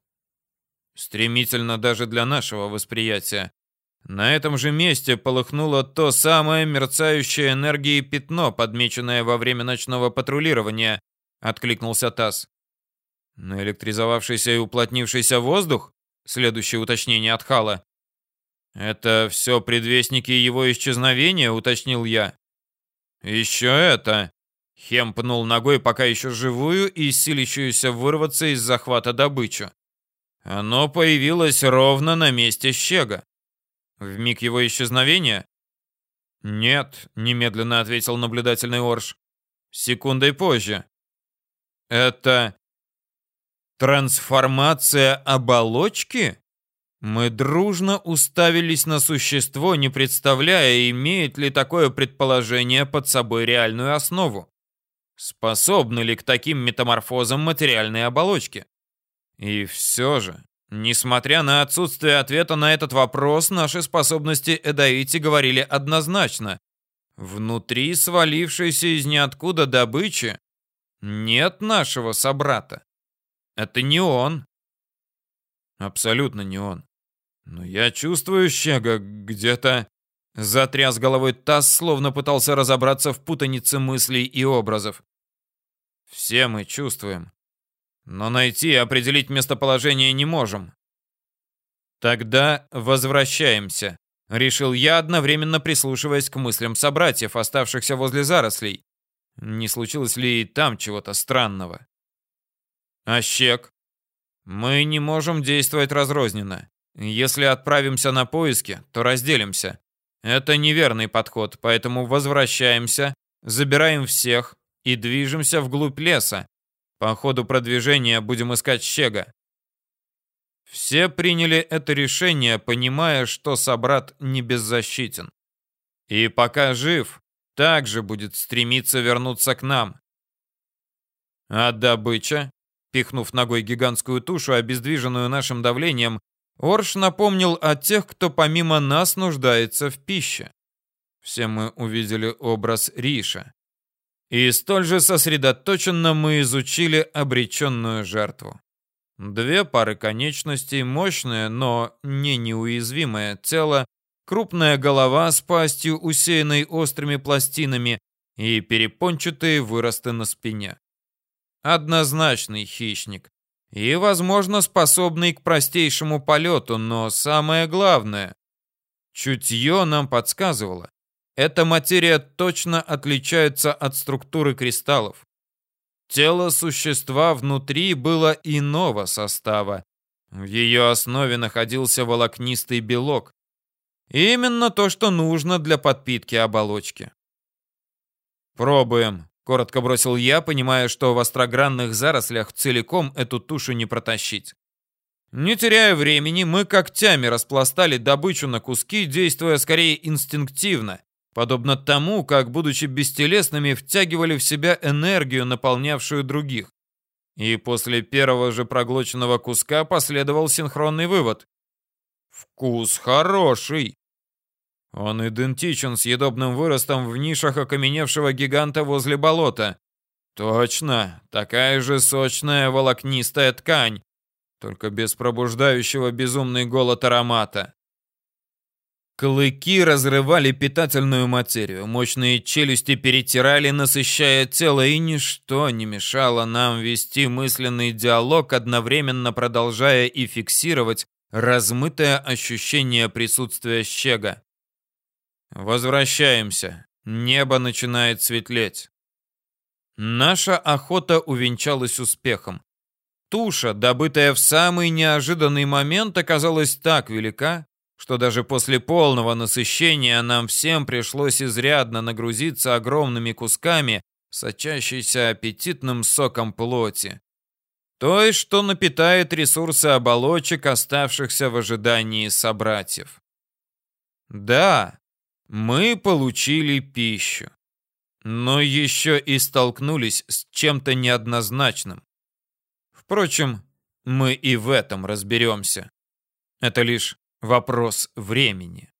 S1: Стремительно даже для нашего восприятия. На этом же месте полыхнуло то самое мерцающее энергией пятно, подмеченное во время ночного патрулирования, откликнулся Тасс. Наэлектризовавшийся и уплотнившийся воздух? Следующее уточнение от Хала. «Это все предвестники его исчезновения?» — уточнил я. «Еще это!» Хем пнул ногой пока еще живую и силищуюся вырваться из захвата добычу. Оно появилось ровно на месте щега. В миг его исчезновения? Нет, немедленно ответил наблюдательный Орш. Секундой позже. Это трансформация оболочки? Мы дружно уставились на существо, не представляя, имеет ли такое предположение под собой реальную основу. Способны ли к таким метаморфозам материальные оболочки? И все же, несмотря на отсутствие ответа на этот вопрос, наши способности Эдаити говорили однозначно. Внутри свалившейся из ниоткуда добычи нет нашего собрата. Это не он. Абсолютно не он. Но я чувствую щега где-то... Затряс головой таз, словно пытался разобраться в путанице мыслей и образов. Все мы чувствуем. Но найти и определить местоположение не можем. Тогда возвращаемся, решил я, одновременно прислушиваясь к мыслям собратьев, оставшихся возле зарослей. Не случилось ли и там чего-то странного? А щек? Мы не можем действовать разрозненно. Если отправимся на поиски, то разделимся. Это неверный подход, поэтому возвращаемся, забираем всех и движемся вглубь леса. По ходу продвижения будем искать Щега. Все приняли это решение, понимая, что собрат не беззащитен. И пока жив, также будет стремиться вернуться к нам. А добыча, пихнув ногой гигантскую тушу, обездвиженную нашим давлением, Орш напомнил о тех, кто помимо нас нуждается в пище. Все мы увидели образ Риша. И столь же сосредоточенно мы изучили обреченную жертву. Две пары конечностей, мощное, но не неуязвимое тело, крупная голова с пастью, усеянной острыми пластинами, и перепончатые выросты на спине. Однозначный хищник. И, возможно, способный к простейшему полету, но самое главное, чутье нам подсказывало. Эта материя точно отличается от структуры кристаллов. Тело существа внутри было иного состава. В ее основе находился волокнистый белок. Именно то, что нужно для подпитки оболочки. «Пробуем», — коротко бросил я, понимая, что в острогранных зарослях целиком эту тушу не протащить. Не теряя времени, мы когтями распластали добычу на куски, действуя скорее инстинктивно, подобно тому, как, будучи бестелесными, втягивали в себя энергию, наполнявшую других. И после первого же проглоченного куска последовал синхронный вывод. Вкус хороший. Он идентичен с едобным выростом в нишах окаменевшего гиганта возле болота. Точно, такая же сочная волокнистая ткань, только без пробуждающего безумный голод аромата. Клыки разрывали питательную материю, мощные челюсти перетирали, насыщая тело, и ничто не мешало нам вести мысленный диалог, одновременно продолжая и фиксировать размытое ощущение присутствия щега. Возвращаемся. Небо начинает светлеть. Наша охота увенчалась успехом. Туша, добытая в самый неожиданный момент, оказалась так велика, что даже после полного насыщения нам всем пришлось изрядно нагрузиться огромными кусками, сочащейся аппетитным соком плоти. Той, что напитает ресурсы оболочек, оставшихся в ожидании собратьев. Да, мы получили пищу, но еще и столкнулись с чем-то неоднозначным. Впрочем, мы и в этом разберемся. Это лишь вопрос времени.